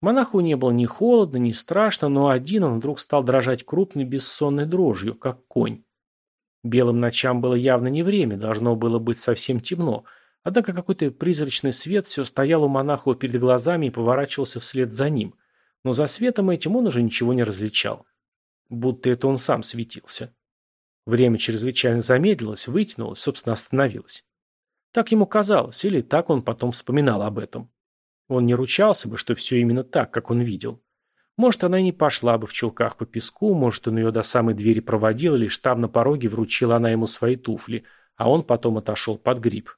Монаху не было ни холодно, ни страшно, но один он вдруг стал дрожать крупной бессонной дрожью, как конь. Белым ночам было явно не время, должно было быть совсем темно, однако какой-то призрачный свет все стоял у монаху перед глазами и поворачивался вслед за ним — но за светом этим он уже ничего не различал. Будто это он сам светился. Время чрезвычайно замедлилось, вытянулось, собственно, остановилось. Так ему казалось, или так он потом вспоминал об этом. Он не ручался бы, что все именно так, как он видел. Может, она и не пошла бы в чулках по песку, может, он ее до самой двери проводил, лишь там на пороге вручила она ему свои туфли, а он потом отошел под гриб.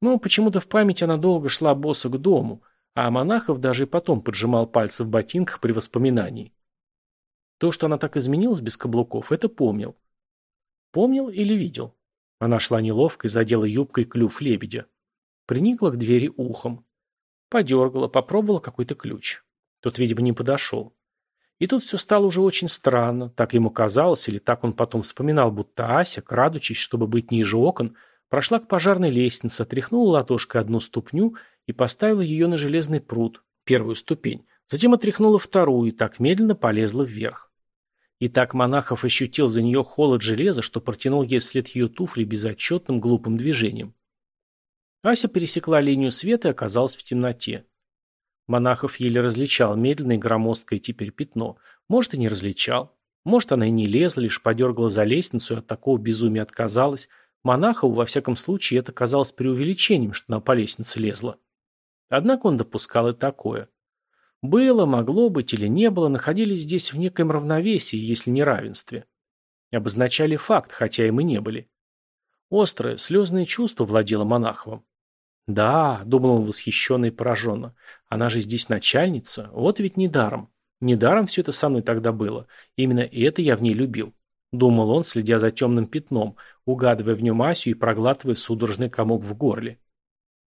Но почему-то в память она долго шла босса к дому – а Монахов даже и потом поджимал пальцы в ботинках при воспоминании. То, что она так изменилась без каблуков, это помнил. Помнил или видел? Она шла неловко и задела юбкой клюв лебедя. Приникла к двери ухом. Подергала, попробовала какой-то ключ. Тот, видимо, не подошел. И тут все стало уже очень странно. Так ему казалось, или так он потом вспоминал, будто Ася, крадучись, чтобы быть ниже окон, прошла к пожарной лестнице, отряхнула ладошкой одну ступню и поставила ее на железный пруд, первую ступень, затем отряхнула вторую и так медленно полезла вверх. И так Монахов ощутил за нее холод железа, что протянул ей вслед ее туфли безотчетным глупым движением. Ася пересекла линию света и оказалась в темноте. Монахов еле различал медленное громоздкое теперь пятно. Может, и не различал. Может, она и не лезла, лишь подергала за лестницу и от такого безумия отказалась. Монахову, во всяком случае, это казалось преувеличением, что она по лестнице лезла. Однако он допускал и такое. Было, могло быть или не было, находились здесь в некоем равновесии, если не равенстве. Обозначали факт, хотя им и не были. Острое, слезное чувство владело Монаховым. «Да», — думал он восхищенно и пораженно, — «она же здесь начальница, вот ведь недаром. Недаром все это со мной тогда было. Именно это я в ней любил». Думал он, следя за темным пятном, угадывая в нем Асю и проглатывая судорожный комок в горле.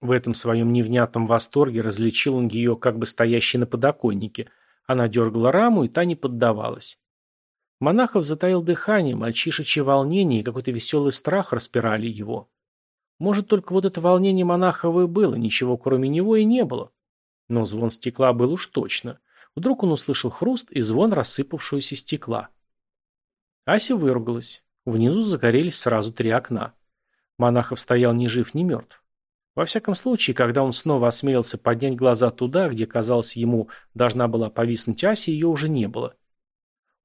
В этом своем невнятном восторге различил он ее, как бы стоящей на подоконнике. Она дергала раму, и та не поддавалась. Монахов затаил дыхание, мальчишечье волнение и какой-то веселый страх распирали его. Может, только вот это волнение Монахова и было, ничего кроме него и не было. Но звон стекла был уж точно. Вдруг он услышал хруст и звон рассыпавшегося стекла. Ася выругалась. Внизу загорелись сразу три окна. Монахов стоял ни жив, ни мертв. Во всяком случае, когда он снова осмелился поднять глаза туда, где, казалось ему, должна была повиснуть Ася, ее уже не было.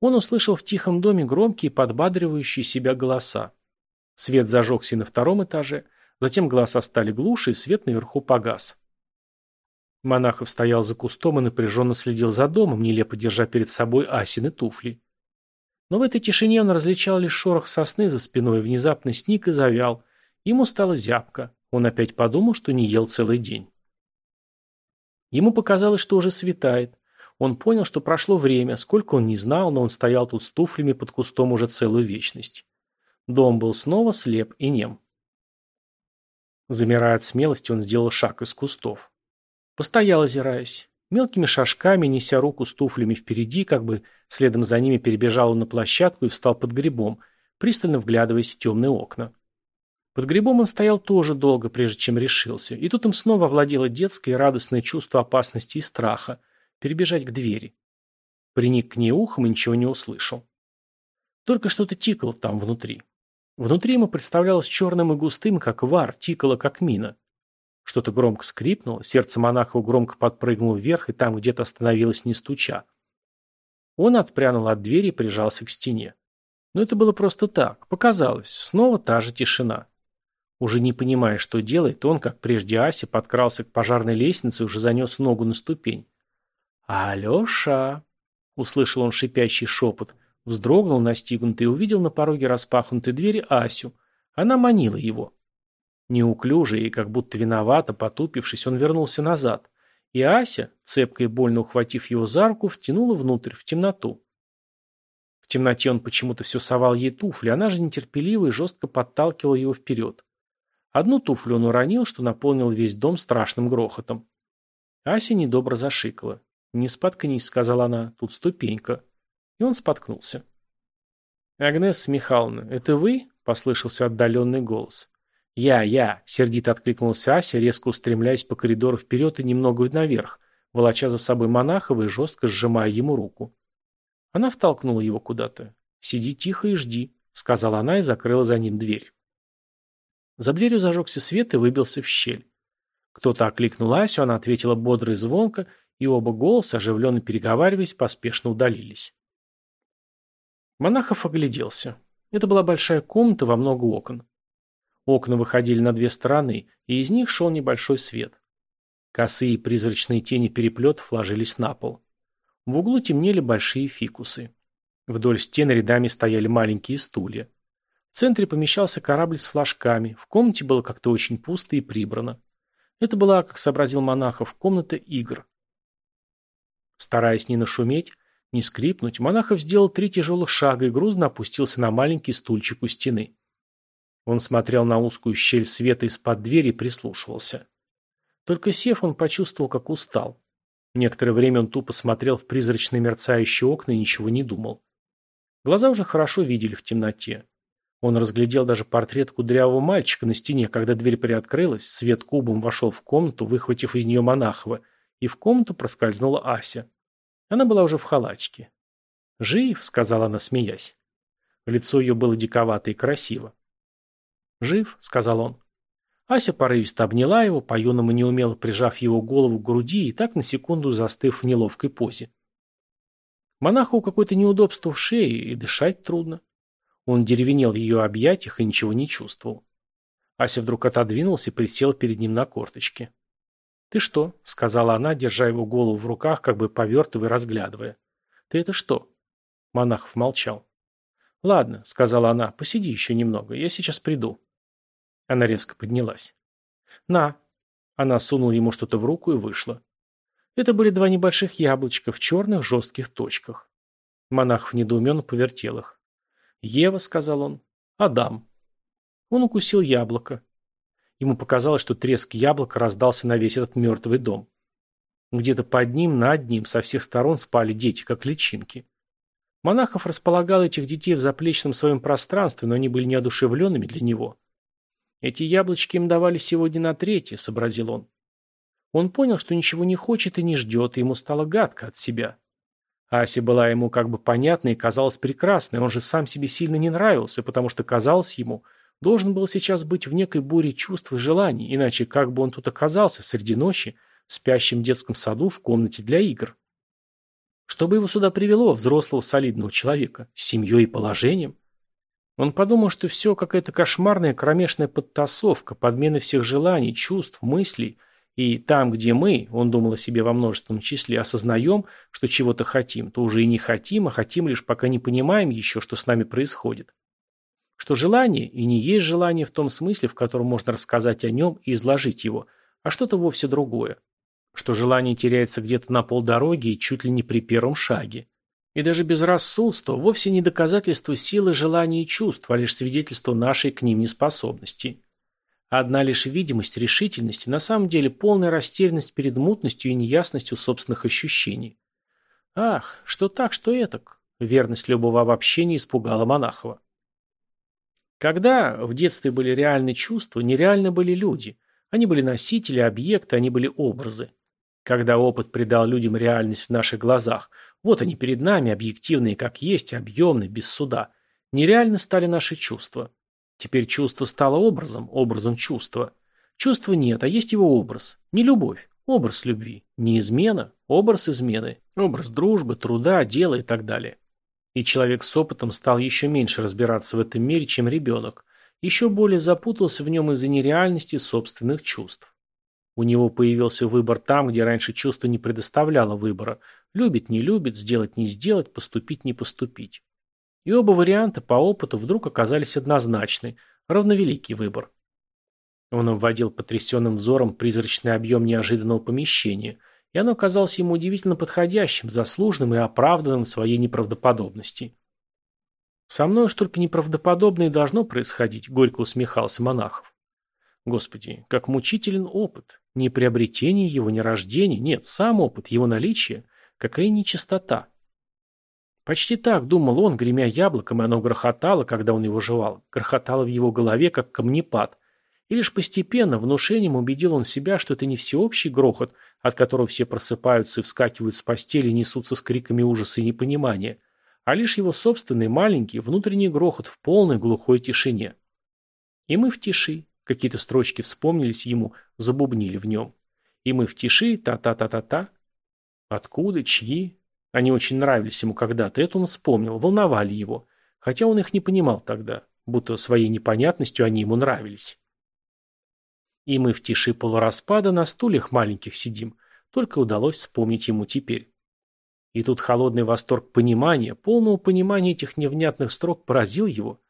Он услышал в тихом доме громкие, подбадривающие себя голоса. Свет зажегся на втором этаже, затем голоса стали глуше, и свет наверху погас. Монахов стоял за кустом и напряженно следил за домом, нелепо держа перед собой Асины туфли. Но в этой тишине он различал лишь шорох сосны за спиной, внезапно сник и завял, Ему стало зябко. Он опять подумал, что не ел целый день. Ему показалось, что уже светает. Он понял, что прошло время, сколько он не знал, но он стоял тут с туфлями под кустом уже целую вечность. Дом был снова слеп и нем. Замирая от смелости, он сделал шаг из кустов. Постоял, озираясь. Мелкими шажками, неся руку с туфлями впереди, как бы следом за ними перебежал он на площадку и встал под грибом, пристально вглядываясь в темные окна. Под грибом он стоял тоже долго, прежде чем решился, и тут им снова овладело детское и радостное чувство опасности и страха – перебежать к двери. Приник к ней ухом и ничего не услышал. Только что-то тикало там внутри. Внутри ему представлялось черным и густым, как вар, тикало, как мина. Что-то громко скрипнуло, сердце монахова громко подпрыгнуло вверх и там где-то остановилось, не стуча. Он отпрянул от двери и прижался к стене. Но это было просто так, показалось, снова та же тишина. Уже не понимая, что делает, он, как прежде Ася, подкрался к пожарной лестнице и уже занес ногу на ступень. «Алеша!» — услышал он шипящий шепот, вздрогнул настигнутый и увидел на пороге распахнутой двери Асю. Она манила его. Неуклюже и как будто виновато, потупившись, он вернулся назад. И Ася, цепко и больно ухватив его за руку, втянула внутрь, в темноту. В темноте он почему-то все совал ей туфли, она же нетерпеливо и жестко подталкивала его вперед. Одну туфлю он уронил, что наполнил весь дом страшным грохотом. Ася недобро зашикала. «Не споткнись», — сказала она, — «тут ступенька». И он споткнулся. «Агнесса Михайловна, это вы?» — послышался отдаленный голос. «Я, я!» — сердито откликнулся Ася, резко устремляясь по коридору вперед и немного наверх, волоча за собой Монахова и жестко сжимая ему руку. Она втолкнула его куда-то. «Сиди тихо и жди», — сказала она и закрыла за ним дверь. За дверью зажегся свет и выбился в щель. Кто-то окликнул Асю, она ответила бодро и звонко, и оба голоса, оживленно переговариваясь, поспешно удалились. Монахов огляделся. Это была большая комната во много окон. Окна выходили на две стороны, и из них шел небольшой свет. Косые призрачные тени переплетов ложились на пол. В углу темнели большие фикусы. Вдоль стен рядами стояли маленькие стулья. В центре помещался корабль с флажками, в комнате было как-то очень пусто и прибрано. Это была, как сообразил монахов, комната игр. Стараясь не нашуметь, не скрипнуть, монахов сделал три тяжелых шага и грузно опустился на маленький стульчик у стены. Он смотрел на узкую щель света из-под двери и прислушивался. Только сев, он почувствовал, как устал. Некоторое время он тупо смотрел в призрачные мерцающие окна и ничего не думал. Глаза уже хорошо видели в темноте. Он разглядел даже портрет кудрявого мальчика на стене, когда дверь приоткрылась, свет кубом вошел в комнату, выхватив из нее Монахова, и в комнату проскользнула Ася. Она была уже в халатике. «Жив», — сказала она, смеясь. Лицо ее было диковато и красиво. «Жив», — сказал он. Ася порывисто обняла его, по-юному неумело прижав его голову к груди и так на секунду застыв в неловкой позе. Монаху какое-то неудобство в шее, и дышать трудно. Он деревенел в ее объятиях и ничего не чувствовал. Ася вдруг отодвинулся и присел перед ним на корточки. «Ты что?» — сказала она, держа его голову в руках, как бы повертывая разглядывая. «Ты это что?» Монахов молчал. «Ладно», — сказала она, — «посиди еще немного, я сейчас приду». Она резко поднялась. «На». Она сунула ему что-то в руку и вышла. Это были два небольших яблочка в черных жестких точках. Монахов недоуменно повертел их. «Ева», — сказал он. «Адам». Он укусил яблоко. Ему показалось, что треск яблока раздался на весь этот мертвый дом. Где-то под ним, над ним, со всех сторон спали дети, как личинки. Монахов располагал этих детей в заплечном своем пространстве, но они были неодушевленными для него. «Эти яблочки им давали сегодня на третье», — сообразил он. Он понял, что ничего не хочет и не ждет, и ему стало гадко от себя. Ася была ему как бы понятна и казалась прекрасной, он же сам себе сильно не нравился, потому что казалось ему, должен был сейчас быть в некой буре чувств и желаний, иначе как бы он тут оказался среди ночи, в спящем детском саду в комнате для игр. Что бы его сюда привело, взрослого солидного человека, с семьей и положением? Он подумал, что все какая-то кошмарная кромешная подтасовка, подмена всех желаний, чувств, мыслей – и там, где мы, он думал о себе во множественном числе, осознаем, что чего-то хотим, то уже и не хотим, а хотим лишь пока не понимаем еще, что с нами происходит. Что желание и не есть желание в том смысле, в котором можно рассказать о нем и изложить его, а что-то вовсе другое. Что желание теряется где-то на полдороги и чуть ли не при первом шаге. И даже безрассудство вовсе не доказательство силы желаний и чувств, а лишь свидетельство нашей к ним неспособности. Одна лишь видимость решительности, на самом деле полная растерянность перед мутностью и неясностью собственных ощущений. Ах, что так, что этак. Верность любого обобщения испугала Монахова. Когда в детстве были реальные чувства, нереальны были люди. Они были носители, объекты, они были образы. Когда опыт придал людям реальность в наших глазах, вот они перед нами, объективные как есть, объемные, без суда. Нереально стали наши чувства. Теперь чувство стало образом, образом чувства. Чувства нет, а есть его образ. Не любовь, образ любви. Не измена, образ измены. Образ дружбы, труда, дела и так далее. И человек с опытом стал еще меньше разбираться в этом мире, чем ребенок. Еще более запутался в нем из-за нереальности собственных чувств. У него появился выбор там, где раньше чувство не предоставляло выбора. Любит, не любит, сделать, не сделать, поступить, не поступить. И оба варианта по опыту вдруг оказались однозначны, равновеликий выбор. Он обводил потрясенным взором призрачный объем неожиданного помещения, и оно казалось ему удивительно подходящим, заслуженным и оправданным в своей неправдоподобности. «Со мной уж только неправдоподобное должно происходить», — горько усмехался Монахов. «Господи, как мучителен опыт. Не приобретение его, не рождение, нет, сам опыт, его наличие. Какая нечистота!» Почти так думал он, гремя яблоком, и оно грохотало, когда он его жевал. Грохотало в его голове, как камнепад. И лишь постепенно, внушением убедил он себя, что это не всеобщий грохот, от которого все просыпаются и вскакивают с постели несутся с криками ужаса и непонимания, а лишь его собственный маленький внутренний грохот в полной глухой тишине. И мы в тиши, какие-то строчки вспомнились ему, забубнили в нем. И мы в тиши, та-та-та-та-та. Откуда, чьи, они очень нравились ему когда-то, это он вспомнил, волновали его, хотя он их не понимал тогда, будто своей непонятностью они ему нравились. И мы в тиши полураспада на стульях маленьких сидим, только удалось вспомнить ему теперь. И тут холодный восторг понимания, полного понимания этих невнятных строк поразил его.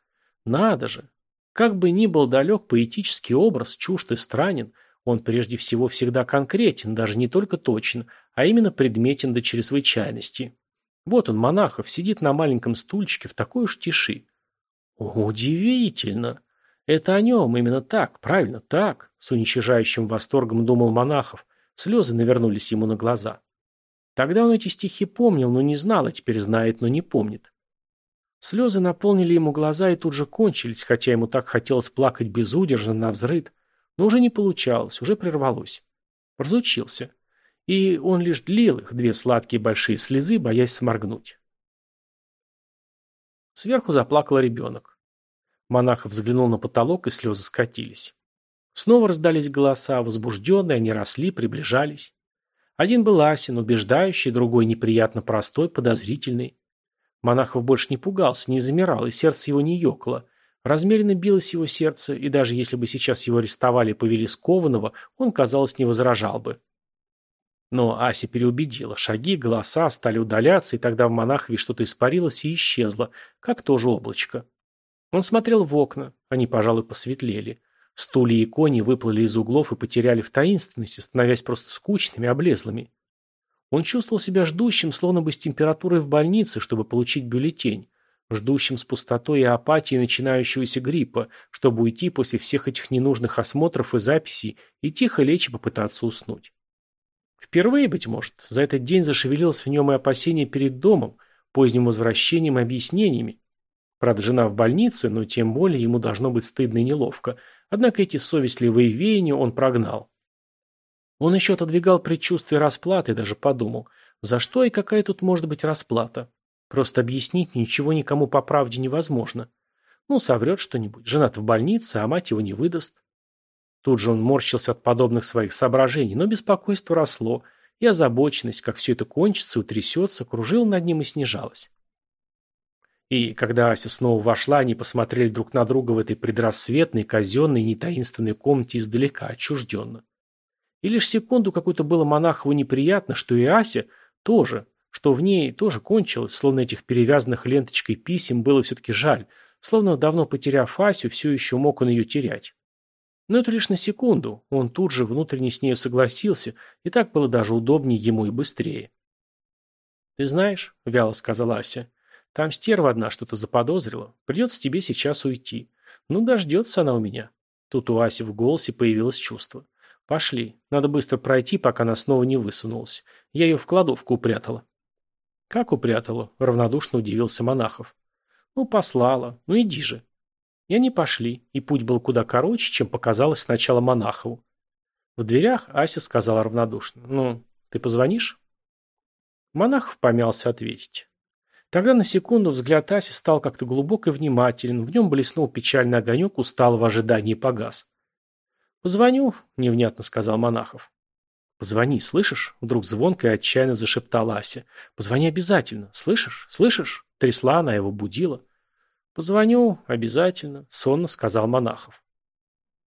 Надо же! Как бы ни был далек поэтический образ, чужд и странен, он прежде всего всегда конкретен, даже не только точен, а именно предметен до чрезвычайности. Вот он, Монахов, сидит на маленьком стульчике в такой уж тиши. Удивительно! Это о нем, именно так, правильно, так, с уничижающим восторгом думал Монахов. Слезы навернулись ему на глаза. Тогда он эти стихи помнил, но не знал, а теперь знает, но не помнит. Слезы наполнили ему глаза и тут же кончились, хотя ему так хотелось плакать безудержно, навзрыд. Но уже не получалось, уже прервалось. Разучился. И он лишь длил их, две сладкие большие слезы, боясь сморгнуть. Сверху заплакал ребенок. Монахов взглянул на потолок, и слезы скатились. Снова раздались голоса, возбужденные, они росли, приближались. Один был Асин, убеждающий, другой неприятно простой, подозрительный. Монахов больше не пугался, не замирал, и сердце его не ёкало. Размеренно билось его сердце, и даже если бы сейчас его арестовали и повели скованного, он, казалось, не возражал бы. Но Ася переубедила. Шаги, голоса стали удаляться, и тогда в монахове что-то испарилось и исчезло, как тоже облачко. Он смотрел в окна, они, пожалуй, посветлели. Стулья и кони выплыли из углов и потеряли в таинственности, становясь просто скучными, облезлыми. Он чувствовал себя ждущим, словно бы с температурой в больнице, чтобы получить бюллетень ждущим с пустотой и апатией начинающегося гриппа, чтобы уйти после всех этих ненужных осмотров и записей и тихо лечь и попытаться уснуть. Впервые, быть может, за этот день зашевелилось в нем и опасение перед домом, поздним возвращением и объяснениями. Правда, жена в больнице, но тем более ему должно быть стыдно и неловко. Однако эти совестливые веяния он прогнал. Он еще отодвигал предчувствие расплаты и даже подумал, за что и какая тут может быть расплата. Просто объяснить ничего никому по правде невозможно. Ну, соврет что-нибудь, женат в больнице, а мать его не выдаст. Тут же он морщился от подобных своих соображений, но беспокойство росло, и озабоченность, как все это кончится утрясется, кружила над ним и снижалась. И когда Ася снова вошла, они посмотрели друг на друга в этой предрассветной, казенной, нетаинственной комнате издалека, отчужденно. И лишь секунду какой-то было монахову неприятно, что и Ася тоже, что в ней тоже кончилось, словно этих перевязанных ленточкой писем было все-таки жаль, Словно давно потеряв Асю, все еще мог он ее терять. Но это лишь на секунду, он тут же внутренне с нею согласился, и так было даже удобнее ему и быстрее. «Ты знаешь», — вяло сказала Ася, — «там стерва одна что-то заподозрила. Придется тебе сейчас уйти. Ну, дождется она у меня». Тут у Аси в голосе появилось чувство. «Пошли. Надо быстро пройти, пока она снова не высунулась. Я ее в кладовку упрятала». «Как упрятала?» — равнодушно удивился Монахов. «Ну, послала. Ну, иди же». И они пошли, и путь был куда короче, чем показалось сначала Монахову. В дверях Ася сказала равнодушно. «Ну, ты позвонишь?» Монахов помялся ответить. Тогда на секунду взгляд Аси стал как-то глубок и внимателен, в нем блеснул печальный огонек усталого ожидания и погас. «Позвоню», — невнятно сказал Монахов. «Позвони, слышишь?» — вдруг звонко и отчаянно зашептала Ася. «Позвони обязательно, слышишь? Слышишь?» Трясла она его, будила. «Позвоню, обязательно», — сонно сказал Монахов.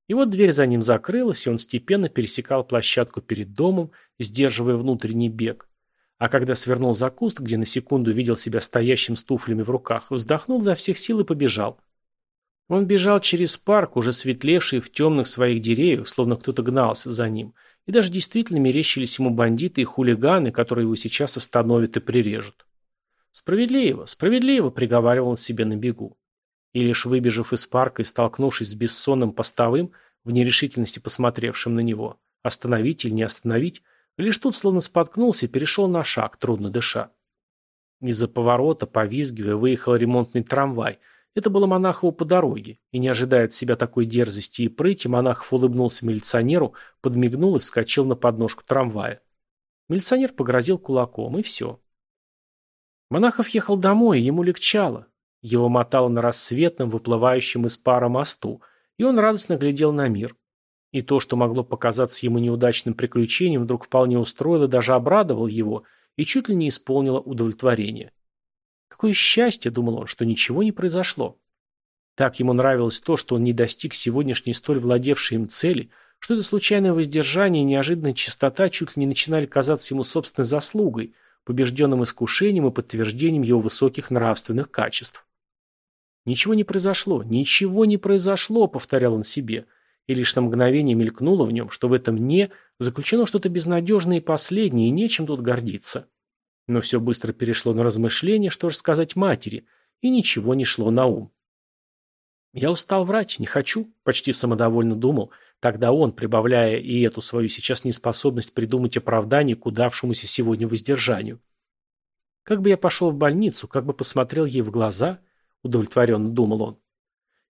И вот дверь за ним закрылась, и он степенно пересекал площадку перед домом, сдерживая внутренний бег. А когда свернул за куст, где на секунду видел себя стоящим с туфлями в руках, вздохнул за всех сил и побежал. Он бежал через парк, уже светлевший в темных своих деревьях, словно кто-то гнался за ним, и даже действительно мерещились ему бандиты и хулиганы, которые его сейчас остановят и прирежут. «Справедливо, справедливо», — приговаривал он себе на бегу. И лишь выбежав из парка и столкнувшись с бессонным постовым, в нерешительности посмотревшим на него, остановить или не остановить, лишь тут словно споткнулся и перешел на шаг, трудно дыша. Из-за поворота, повизгивая, выехал ремонтный трамвай — это было Монахову по дороге, и, не ожидая от себя такой дерзости и прыти, Монахов улыбнулся милиционеру, подмигнул и вскочил на подножку трамвая. Милиционер погрозил кулаком, и все. Монахов ехал домой, ему легчало. Его мотало на рассветном, выплывающем из пара мосту, и он радостно глядел на мир. И то, что могло показаться ему неудачным приключением, вдруг вполне устроило даже обрадовало его, и чуть ли не исполнило удовлетворение. Какое счастье, думал он, что ничего не произошло. Так ему нравилось то, что он не достиг сегодняшней столь владевшей им цели, что это случайное воздержание и неожиданная чистота чуть ли не начинали казаться ему собственной заслугой, побежденным искушением и подтверждением его высоких нравственных качеств. Ничего не произошло, ничего не произошло, повторял он себе, и лишь на мгновение мелькнуло в нем, что в этом «не» заключено что-то безнадежное и последнее, и нечем тут гордиться. Но все быстро перешло на размышления, что же сказать матери, и ничего не шло на ум. «Я устал врать, не хочу», – почти самодовольно думал, тогда он, прибавляя и эту свою сейчас неспособность придумать оправдание к удавшемуся сегодня воздержанию. «Как бы я пошел в больницу, как бы посмотрел ей в глаза», – удовлетворенно думал он.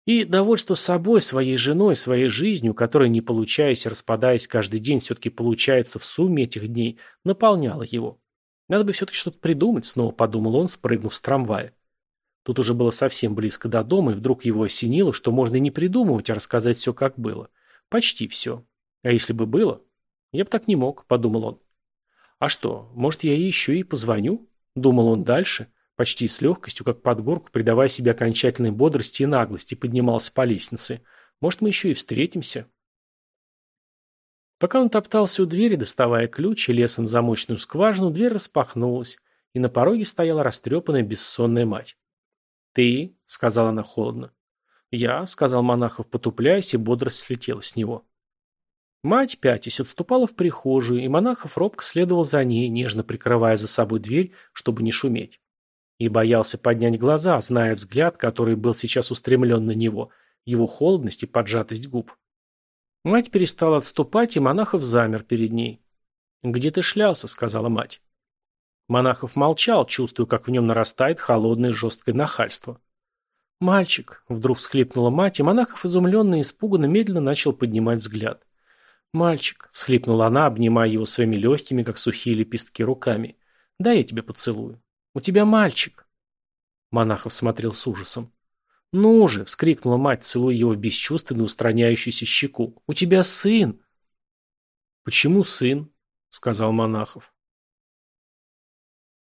И довольство собой, своей женой, своей жизнью, которая, не получаясь распадаясь каждый день, все-таки получается в сумме этих дней, наполняло его. Надо бы все-таки что-то придумать, снова подумал он, спрыгнув с трамвая. Тут уже было совсем близко до дома, и вдруг его осенило, что можно и не придумывать, а рассказать все, как было. Почти все. А если бы было? Я бы так не мог, подумал он. А что, может, я ей еще и позвоню? Думал он дальше, почти с легкостью, как под горку, придавая себе окончательной бодрости и наглости, поднимался по лестнице. Может, мы еще и встретимся? Пока он топтался у двери, доставая ключ и лесом замочную скважину, дверь распахнулась, и на пороге стояла растрепанная бессонная мать. «Ты?» — сказала она холодно. «Я», — сказал Монахов, потупляясь, и бодрость слетела с него. Мать, пятясь, отступала в прихожую, и Монахов робко следовал за ней, нежно прикрывая за собой дверь, чтобы не шуметь. И боялся поднять глаза, зная взгляд, который был сейчас устремлен на него, его холодность и поджатость губ. Мать перестала отступать, и Монахов замер перед ней. «Где ты шлялся?» — сказала мать. Монахов молчал, чувствуя, как в нем нарастает холодное жесткое нахальство. «Мальчик!» — вдруг всхлипнула мать, и Монахов изумленно и испуганно медленно начал поднимать взгляд. «Мальчик!» — всхлипнула она, обнимая его своими легкими, как сухие лепестки, руками. «Да я тебя поцелую. У тебя мальчик!» Монахов смотрел с ужасом. «Ну же!» — вскрикнула мать, целуя его бесчувственную, устраняющуюся щеку. «У тебя сын!» «Почему сын?» — сказал Монахов.